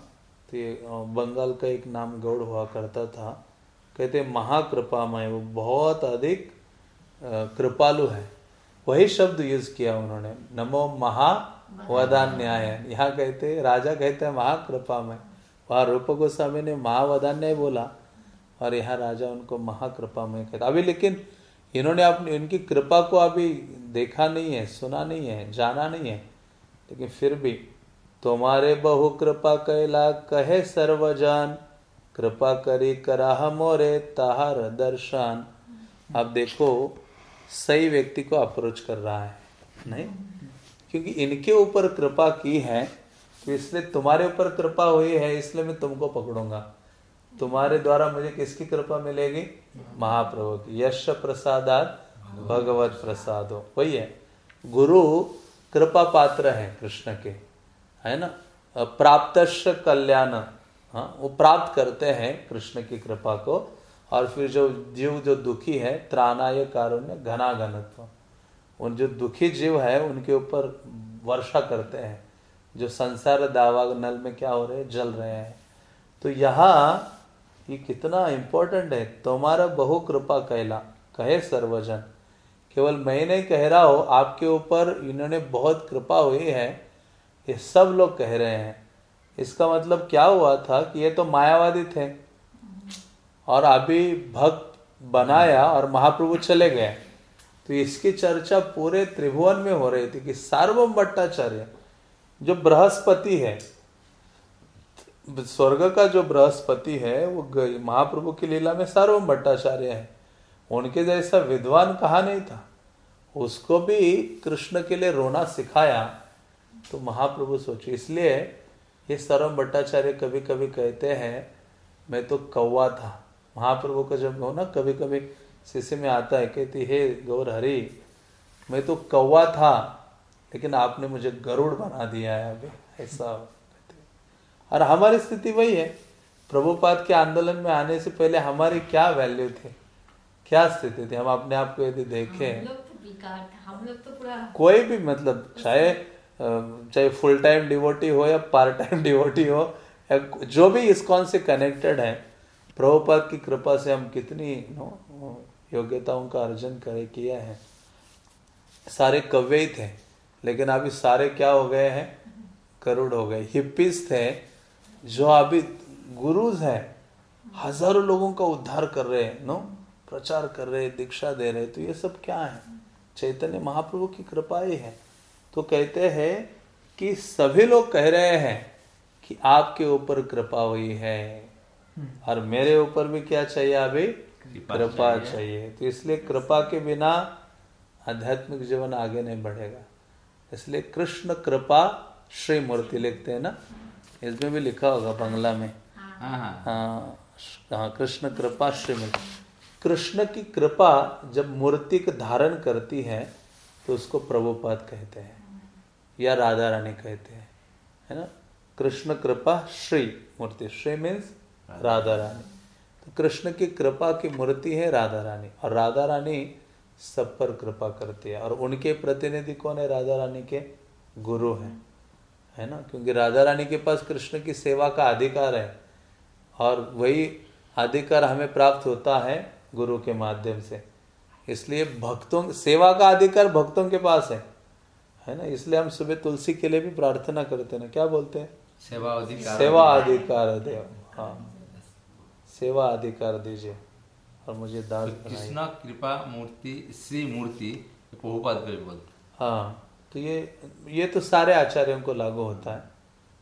तो ये बंगाल का एक नाम गौड़ हुआ करता था। कहते महाकृपा में वो बहुत अधिक कृपालु है। वही शब्द यूज़ किया उन्होंने नमो महा वदान्याय। यहाँ कहते, राजा कहते हैं, महाकृपा में। वहाँ रूप गोस्वामी ने महावदान्याय बोला और यहाँ राजा उनको महाकृपा में कहता। अभी लेकिन इन्होंने अपनी, इनकी कृपा को अभी देखा नहीं है, सुना नहीं है, जाना नहीं है। लेकिन फिर भी, तुम्हारे बहु कृपा कैला कहे सर्वजान, कृपा करी कराह मोरे ताहार दर्शन। अब देखो, सही व्यक्ति को अप्रोच कर रहा है, नहीं? क्योंकि इनके ऊपर कृपा की है तो इसलिए तुम्हारे ऊपर कृपा हुई है, इसलिए मैं तुमको पकड़ूँगा। तुम्हारे द्वारा मुझे किसकी कृपा मिलेगी? महाप्रभु की। यश प्रसादात भगवत प्रसाद। हो वही है। गुरु कृपा पात्र है कृष्ण के। है ना? प्राप्त कल्याण। हाँ वो प्राप्त करते हैं कृष्ण की कृपा को। और फिर जो जीव जो दुखी है, त्राणाय कारुण्य घना घनत्व उन जो दुखी जीव है, उनके ऊपर वर्षा करते हैं। जो संसार दावा नल में क्या हो रहे हैं? जल रहे हैं। तो यहाँ ये कितना इम्पोर्टेंट है। तुम्हारा बहु कृपा कहला कहे सर्वजन, केवल मैं नहीं कह रहा हूँ, आपके ऊपर इन्होंने बहुत कृपा हुई है। ये सब लोग कह रहे हैं। इसका मतलब क्या हुआ था कि ये तो मायावादी थे। और अभी भक्त बनाया और महाप्रभु चले गए। तो इसकी चर्चा पूरे त्रिभुवन में हो रही थी कि सार्वम भट्टाचार्य जो बृहस्पति है, स्वर्ग का जो बृहस्पति है, वो महाप्रभु की लीला में सार्वम भट्टाचार्य है। उनके जैसा विद्वान कहा नहीं था? उसको भी कृष्ण के लिए रोना सिखाया तो महाप्रभु सोचे, इसलिए ये सर्वम भट्टाचार्य कभी कभी कहते हैं, मैं तो कौवा था। महाप्रभु का जब हो ना कभी कभी शिष्य में आता है कहती हे गौर हरि मैं तो कौवा था लेकिन आपने मुझे गरुड़ बना दिया है अभी ऐसा और हमारी स्थिति वही है। प्रभुपाद के आंदोलन में आने से पहले हमारी क्या वैल्यू थे? क्या स्थिति थी? हम अपने आप को यदि देखें हम लोग तो बेकार थे हम लोग तो पूरा कोई भी मतलब चाहे चाहे फुल टाइम डिवोटी हो या पार्ट टाइम डिवोटी हो या जो भी इस्कॉन से कनेक्टेड है प्रभुपाद की कृपा से हम कितनी नो योग्यताओं का अर्जन करे, किया है। सारे कव्य ही थे लेकिन अभी सारे क्या हो गए हैं? करोड़ हो गए। हिप्पीज थे, जो अभी गुरुज हैं, हज़ारों लोगों का उद्धार कर रहे हैं, नो? प्रचार कर रहे दीक्षा दे रहे तो ये सब क्या है? चैतन्य महाप्रभु की कृपा ही है। तो कहते हैं कि सभी लोग कह रहे हैं कि आपके ऊपर कृपा हुई है, और मेरे ऊपर भी क्या चाहिए अभी? कृपा चाहिए। तो इसलिए कृपा के बिना आध्यात्मिक जीवन आगे नहीं बढ़ेगा। इसलिए कृष्ण कृपा श्री मूर्ति लिखते हैं ना? इसमें भी लिखा होगा बंगला में। हाँ हाँ। हाँ हाँ कृष्ण कृपा श्री मूर्ति कृष्ण की कृपा जब मूर्ति का धारण करती है तो उसको प्रभुपाद कहते हैं। या राधा रानी कहते हैं। है ना? कृष्ण कृपा श्री मूर्ति श्री मीन्स राधा रानी तो कृष्ण की कृपा की मूर्ति है राधा रानी। और राधा रानी सब पर कृपा करती है। और उनके प्रतिनिधि कौन है? राधा रानी के गुरु हैं। है ना? क्योंकि राधा रानी के पास कृष्ण की सेवा का अधिकार है। और वही अधिकार हमें प्राप्त होता है गुरु के माध्यम से। इसलिए भक्तों सेवा का अधिकार भक्तों के पास है। है ना? इसलिए हम सुबह तुलसी के लिए भी प्रार्थना करते हैं ना। क्या बोलते हैं? सेवा अधिकार सेवा अधिकार देव। हाँ। सेवा अधिकार दीजिए और मुझे दास बनाइए। कृष्ण कृपा मूर्ति श्री मूर्ति प्रभुपाद को भी बोलते हाँ तो ये ये तो सारे आचार्यों को लागू होता है।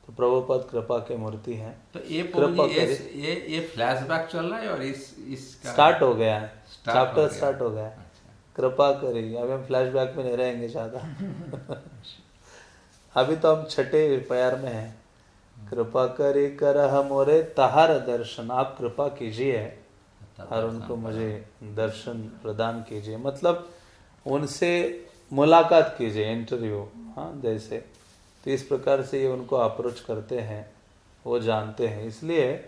तो प्रभुपद कृपा के मूर्ति है। तो ये कृपा ये ये ये फ्लैशबैक चल रहा है और इस इसका स्टार्ट हो गया है। चैप्टर स्टार्ट हो गया है। अच्छा। कृपा करिए। अभी हम फ्लैशबैक में नहीं रहेंगे ज़्यादा। अभी तो हम छठे प्यार में हैं। कृपा करे कर हमोरे तहार दर्शन। आप कृपा कीजिए। और उनको मुझे दर्शन प्रदान कीजिए। मतलब उनसे मुलाकात कीजिए इंटरव्यू हाँ जैसे। तो इस प्रकार से ये उनको अप्रोच करते हैं वो जानते हैं। इसलिए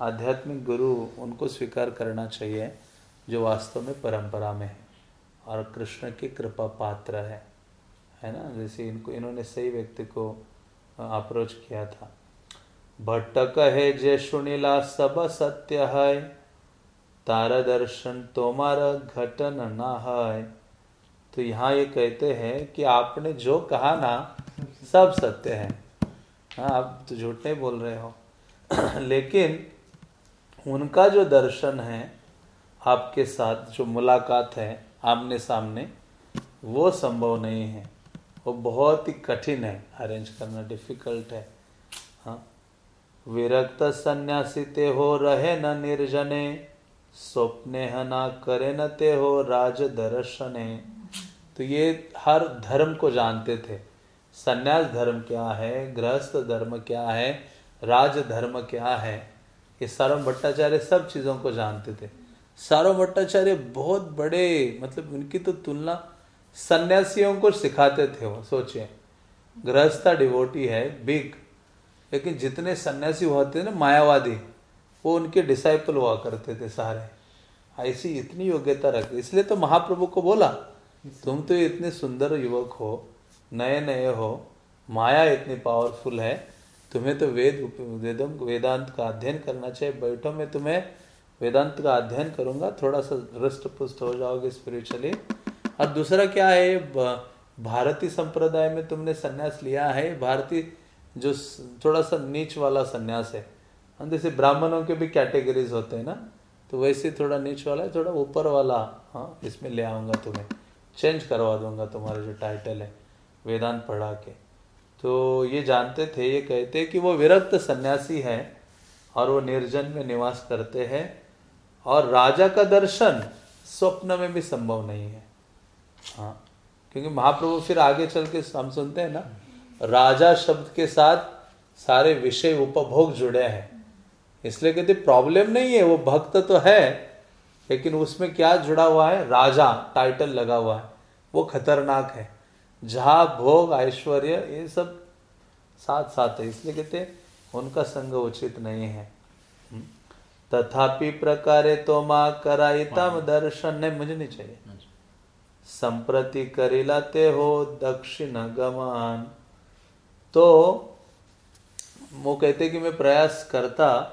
आध्यात्मिक गुरु उनको स्वीकार करना चाहिए जो वास्तव में परंपरा में है। और कृष्ण की कृपा पात्र है। है ना? जैसे इनको इन्होंने सही व्यक्ति को अप्रोच किया था। भट्ट है जे सुनीला, सब सत्य है। तारा दर्शन तुम्हारा घटन ना है। तो यहाँ ये कहते हैं कि आपने जो कहा ना, सब सत्य है। हाँ आप तो झूठ नहीं बोल रहे हो। लेकिन उनका जो दर्शन है, आपके साथ जो मुलाकात है, आमने सामने, वो संभव नहीं है। वो बहुत ही कठिन है। अरेंज करना डिफ़िकल्ट है। हाँ। विरक्त सन्यासी ते हो रहे न निर्जने, स्वप्ने न करे न ते हो राज दर्शने। तो ये हर धर्म को जानते थे। सन्यास धर्म क्या है? गृहस्थ धर्म क्या है? राज धर्म क्या है? ये सारो भट्टाचार्य सब चीज़ों को जानते थे। सारो भट्टाचार्य बहुत बड़े मतलब उनकी तो तुलना सन्यासियों को सिखाते थे वो, सोचिए। गृहस्था डिवोटी है, बिग। लेकिन जितने सन्यासी हुआ थे ना, मायावादी, वो उनके डिसाइपल हुआ करते थे सारे। ऐसी इतनी योग्यता रखते इसलिए तो महाप्रभु को बोला, तुम तो इतने सुंदर युवक हो नए नए हो, माया इतनी पावरफुल है, तुम्हें तो वेद, वेदों, वेदांत का अध्ययन करना चाहिए, बैठो, मैं तुम्हें वेदांत का अध्ययन करूँगा थोड़ा सा हृष्ट पुष्ट हो जाओगे स्पिरिचुअली और दूसरा क्या है भारतीय संप्रदाय में तुमने संन्यास लिया है, भारतीय जो थोड़ा सा नीच वाला संन्यास है। हम जैसे ब्राह्मणों के भी कैटेगरीज होते हैं ना तो वैसे थोड़ा नीच वाला है, थोड़ा ऊपर वाला हाँ इसमें ले आऊँगा तुम्हें। चेंज करवा दूँगा तुम्हारा जो टाइटल है, वेदांत पढ़ा के। तो ये जानते थे, ये कहते कि वो विरक्त सन्यासी है और वो निर्जन में निवास करते हैं और राजा का दर्शन स्वप्न में भी संभव नहीं है। हाँ क्योंकि महाप्रभु फिर आगे चल के हम सुनते हैं ना राजा शब्द के साथ सारे विषय उपभोग जुड़े हैं। इसलिए कहते प्रॉब्लम नहीं है वो भक्त तो है लेकिन उसमें क्या जुड़ा हुआ है? राजा टाइटल लगा हुआ है। वो खतरनाक है। जहाँ भोग ऐश्वर्य ये सब साथ साथ है। इसलिए कहते उनका संग उचित नहीं है। हम्म। तथापि प्रकारे तो माँ कराइतम दर्शन नहीं मुझे नहीं चाहिए। संप्रति करिला ते हो दक्षिण गमान। तो वो कहते कि मैं प्रयास करता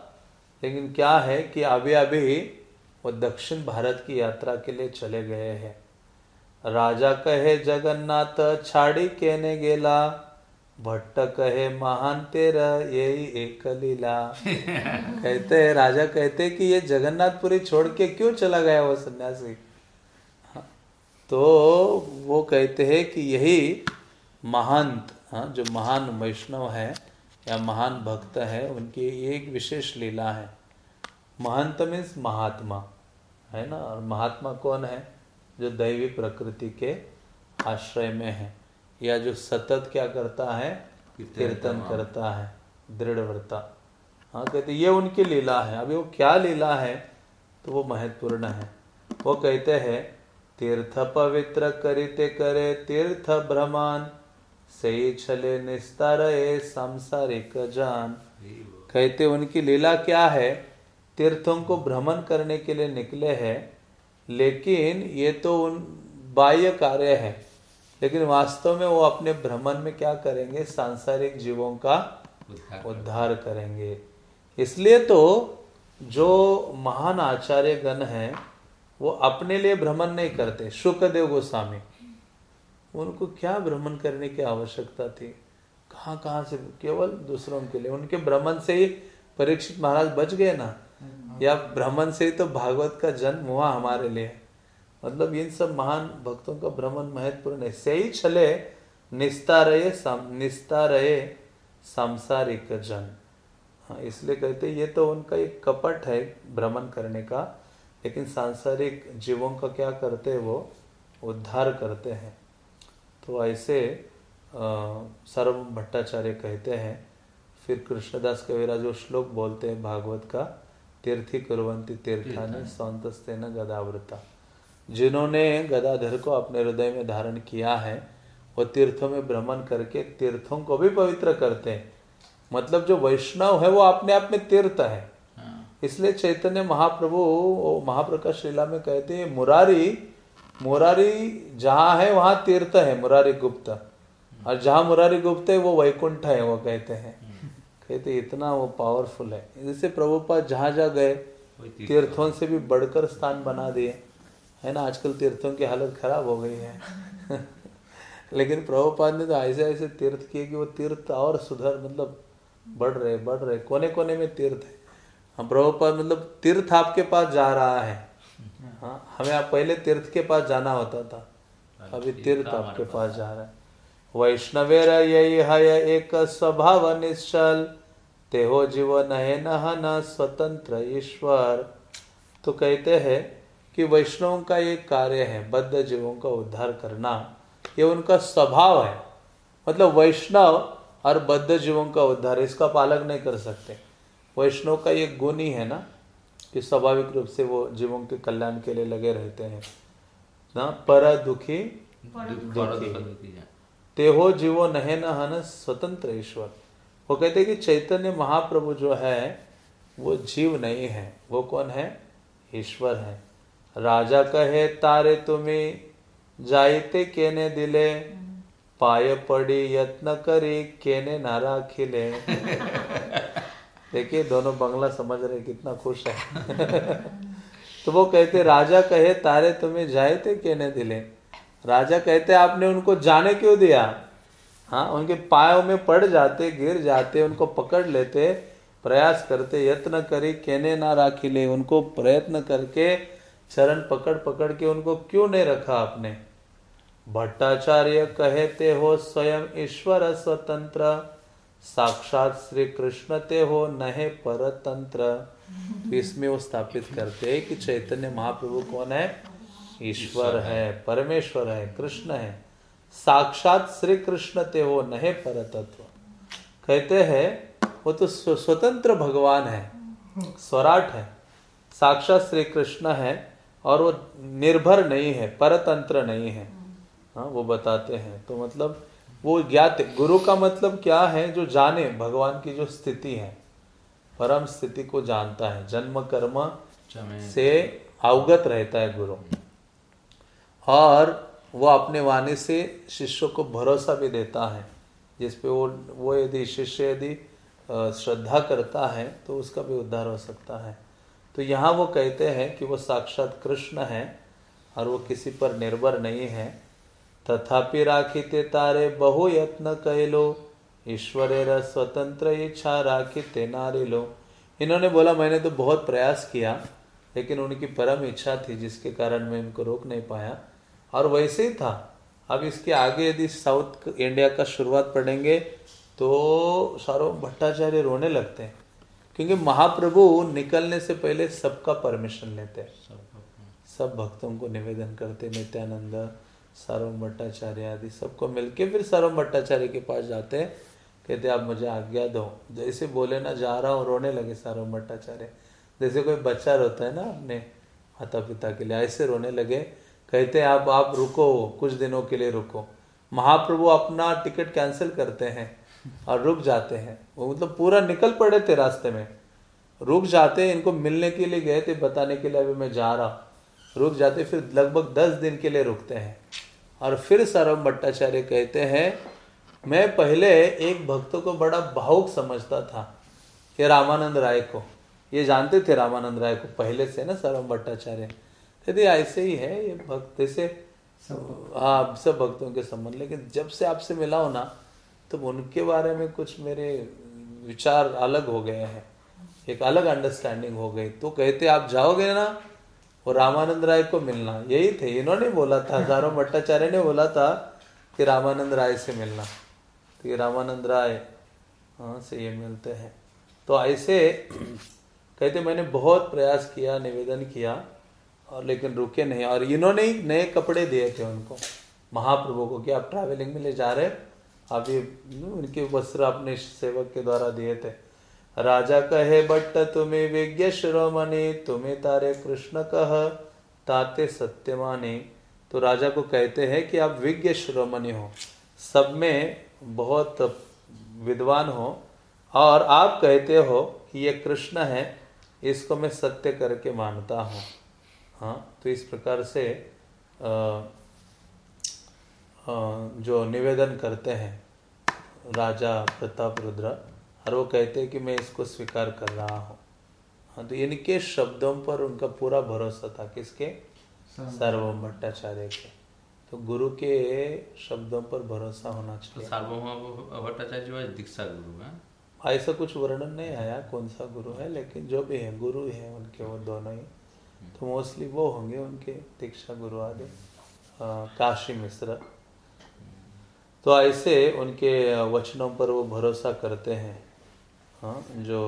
लेकिन क्या है कि अभी अभी वो दक्षिण भारत की यात्रा के लिए चले गए हैं। राजा कहे जगन्नाथ छाड़ी कहने गेला भट्ट कहे महान तेरा यही एक लीला। कहते हैं राजा कहते कि ये जगन्नाथपुरी छोड़ के क्यों चला गया वो सन्यासी? तो वो कहते हैं कि यही महंत हाँ जो महान वैष्णव है या महान भक्त है उनकी ये एक विशेष लीला है। महंत मीन्स महात्मा है ना? और महात्मा कौन है? जो दैवी प्रकृति के आश्रय में है या जो सतत क्या करता है? कीर्तन करता है। दृढ़ व्रता हाँ कहते ये उनकी लीला है। अभी वो क्या लीला है? तो वो महत्वपूर्ण है। वो कहते हैं तीर्थ पवित्र करिते करे तीर्थ भ्रमान सही छले निस्तार सांसारिक जान। कहते उनकी लीला क्या है? तीर्थों को भ्रमण करने के लिए निकले हैं लेकिन ये तो उन बाह्य कार्य है। लेकिन वास्तव में वो अपने भ्रमण में क्या करेंगे? सांसारिक जीवों का उद्धार करेंगे। इसलिए तो जो महान आचार्य गण हैं वो अपने लिए भ्रमण नहीं करते। शुक्रदेव गोस्वामी उनको क्या भ्रमण करने की आवश्यकता थी? कहाँ कहाँ से? केवल दूसरों के लिए। उनके भ्रमण से ही परीक्षित महाराज बच गए ना? या भ्रमण से ही तो भागवत का जन्म हुआ हमारे लिए। मतलब इन सब महान भक्तों का भ्रमण महत्वपूर्ण है। सही छले निस्ता रहे निस्ता रहे सांसारिक जन। हाँ इसलिए कहते ये तो उनका एक कपट है भ्रमण करने का। लेकिन सांसारिक जीवों का क्या करते हैं वो? उद्धार करते हैं। तो ऐसे सर्व भट्टाचार्य कहते हैं। फिर कृष्णदास कविरा जो श्लोक बोलते हैं भागवत का तीर्थी कुरवंती तीर्थाने सौंतस्ते न गदावृता। जिन्होंने गदाधर को अपने हृदय में धारण किया है वो तीर्थों में भ्रमण करके तीर्थों को भी पवित्र करते हैं। मतलब जो वैष्णव है वो अपने आप में तीर्थ है। इसलिए चैतन्य महाप्रभु महाप्रकाश लीला में कहते हैं मुरारी मुरारी जहाँ है वहाँ तीर्थ है मुरारी गुप्त। और जहाँ मुरारी गुप्त है वो वैकुंठ है वो कहते हैं। कहते इतना वो पावरफुल है। जैसे प्रभुपाद जहाँ जा गए तीर्थों। से भी बढ़कर स्थान बना दिए। है ना आजकल तीर्थों की हालत खराब हो गई है। लेकिन प्रभुपाद ने तो ऐसे ऐसे तीर्थ किए कि वो तीर्थ और सुधर मतलब बढ़ रहे बढ़ रहे। कोने कोने में तीर्थ है। हम प्रभुपाद मतलब तीर्थ आपके पास जा रहा है। हाँ। हमें आप पहले तीर्थ के पास जाना होता था। अभी तीर्थ आपके पास। जा रहा है। वैष्णवेर यही है एक स्वभाव निश्चल। ते हो जीवन है न स्वतंत्र ईश्वर। तो कहते हैं कि वैष्णव का ये कार्य है बद्ध जीवों का उद्धार करना। ये उनका स्वभाव है। मतलब वैष्णव और बद्ध जीवों का उद्धार इसका अलग नहीं कर सकते। वैष्णव का ये गुण ही है ना। कि स्वाभाविक रूप से वो जीवों के कल्याण के लिए लगे रहते हैं। ना पर दुखी दुखी ते हो जीवो नहे न हन स्वतंत्र ईश्वर। वो कहते हैं कि चैतन्य महाप्रभु जो है वो जीव नहीं है। वो कौन है? ईश्वर है। राजा कहे तारे तुम्हें जायते केने दिले? पाय पड़ी यत्न करी केने नारा खिले देखिए, दोनों बंगला समझ रहे कितना खुश है। तो वो कहते, राजा कहे, तारे तुम्हें जाए थे कहने दिले। राजा कहते, आपने उनको जाने क्यों दिया? हाँ उनके पायों में पड़ जाते, गिर जाते, उनको पकड़ लेते, प्रयास करते, यत्न करी, कहने ना राखी ले। उनको प्रयत्न करके, चरण पकड़ पकड़ के उनको क्यों नहीं रखा आपने? भट्टाचार्य कहते हो, स्वयं ईश्वर स्वतंत्र। साक्षात श्री कृष्ण ते हो नहे परतंत्र। तो इसमें वो स्थापित करते हैं कि चैतन्य महाप्रभु कौन है? ईश्वर है। परमेश्वर है कृष्ण है। साक्षात श्री कृष्ण ते हो नहे परतत्व। कहते हैं वो तो स्वतंत्र भगवान है स्वराट है। साक्षात श्री कृष्ण है और वो निर्भर नहीं है परतंत्र नहीं है। हाँ वो बताते हैं तो मतलब वो ज्ञात गुरु का मतलब क्या है जो जाने? भगवान की जो स्थिति है। परम स्थिति को जानता है। जन्म कर्म से अवगत रहता है गुरु। और वो अपने वाणी से शिष्यों को भरोसा भी देता है। जिसपे वो वो यदि शिष्य यदि श्रद्धा करता है तो उसका भी उद्धार हो सकता है। तो यहाँ वो कहते हैं कि वो साक्षात कृष्ण है और वो किसी पर निर्भर नहीं है। तथापि राखीते तारे बहु यत्न कहलो। ईश्वरेर स्वतंत्र इच्छा राखीते नारे लो इन्होंने बोला, मैंने तो बहुत प्रयास किया, लेकिन उनकी परम इच्छा थी जिसके कारण मैं इनको रोक नहीं पाया। और वैसे ही था। अब इसके आगे यदि साउथ इंडिया का शुरुआत पढ़ेंगे तो सारो भट्टाचार्य रोने लगते हैं। क्योंकि महाप्रभु निकलने से पहले सबका परमिशन लेते हैं। सब भक्तों को निवेदन करते नित्यानंद सार्वम भट्टाचार्य आदि सबको मिलके फिर सार्वम भट्टाचार्य के पास जाते हैं। कहते आप मुझे आज्ञा दो। जैसे बोले ना, जा रहा हूँ, रोने लगे सार्वम भट्टाचार्य। जैसे कोई बच्चा रोता है ना अपने माता पिता के लिए, ऐसे रोने लगे। कहते हैं, आप आप रुको, कुछ दिनों के लिए रुको। महाप्रभु अपना टिकट कैंसिल करते हैं और रुक जाते हैं। वो मतलब पूरा निकल पड़े थे रास्ते में। रुक जाते इनको मिलने के लिए गए थे, बताने के लिए, अभी मैं जा रहा हूँ। रुक जाते, फिर लगभग दस दिन के लिए रुकते हैं। और फिर सरम भट्टाचार्य कहते हैं मैं पहले एक भक्तों को बड़ा भावुक समझता था ये रामानंद राय को। ये जानते थे रामानंद राय को पहले से ना सरम भट्टाचार्य? यदि ऐसे ही है ये भक्त जैसे हाँ सब भक्तों के संबंध। लेकिन जब से आपसे मिला हो ना तो उनके बारे में कुछ मेरे विचार अलग हो गए हैं। एक अलग अंडरस्टैंडिंग हो गई। तो कहते आप जाओगे ना वो रामानंद राय को मिलना। यही थे। इन्होंने बोला था, हज़ारों भट्टाचार्य ने बोला था कि रामानंद राय से मिलना। तो ये रामानंद राय हाँ से ये मिलते हैं। तो ऐसे कहते मैंने बहुत प्रयास किया, निवेदन किया, और लेकिन रुके नहीं। और इन्होंने ही नए कपड़े दिए थे उनको। महाप्रभु को कि आप ट्रैवलिंग में ले जा रहे आप ये उनके वस्त्र अपने सेवक के द्वारा दिए थे। राजा कहे बट्ट तुम्हें विज्ञ शिरोमणि तुम्हें तारे कृष्ण कह ताते सत्य माने। तो राजा को कहते हैं कि आप विज्ञ शिरोमणि हो सब में बहुत विद्वान हो और आप कहते हो कि ये कृष्ण है इसको मैं सत्य करके मानता हूँ। हाँ तो इस प्रकार से आ, आ, जो निवेदन करते हैं राजा प्रताप रुद्र और वो कहते हैं कि मैं इसको स्वीकार कर रहा हूँ। हाँ तो इनके शब्दों पर उनका पूरा भरोसा था? किसके? सार्वभौम भट्टाचार्य के। तो गुरु के शब्दों पर भरोसा होना चाहिए। तो भट्टाचार्य जो दीक्षा गुरु है। ऐसा कुछ वर्णन नहीं आया कौन सा गुरु है लेकिन जो भी है गुरु है उनके वो दोनों ही। तो मोस्टली वो होंगे उनके दीक्षा गुरु आदि। काशी मिश्र। तो ऐसे उनके वचनों पर वो भरोसा करते हैं। हाँ जो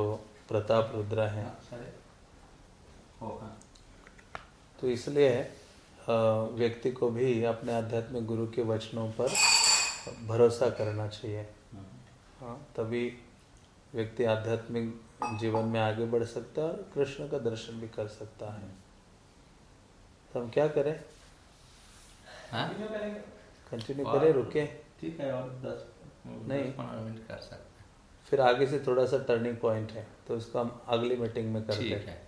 प्रताप रुद्र है। तो इसलिए व्यक्ति को भी अपने आध्यात्मिक गुरु के वचनों पर भरोसा करना चाहिए। हाँ तभी व्यक्ति आध्यात्मिक जीवन में आगे बढ़ सकता है और कृष्ण का दर्शन भी कर सकता है। तो हम क्या करें? कंटिन्यू हाँ? करें रुके। ठीक है और दस नहीं। कर सकते फिर आगे से थोड़ा सा टर्निंग पॉइंट है तो इसको हम अगली मीटिंग में करते हैं।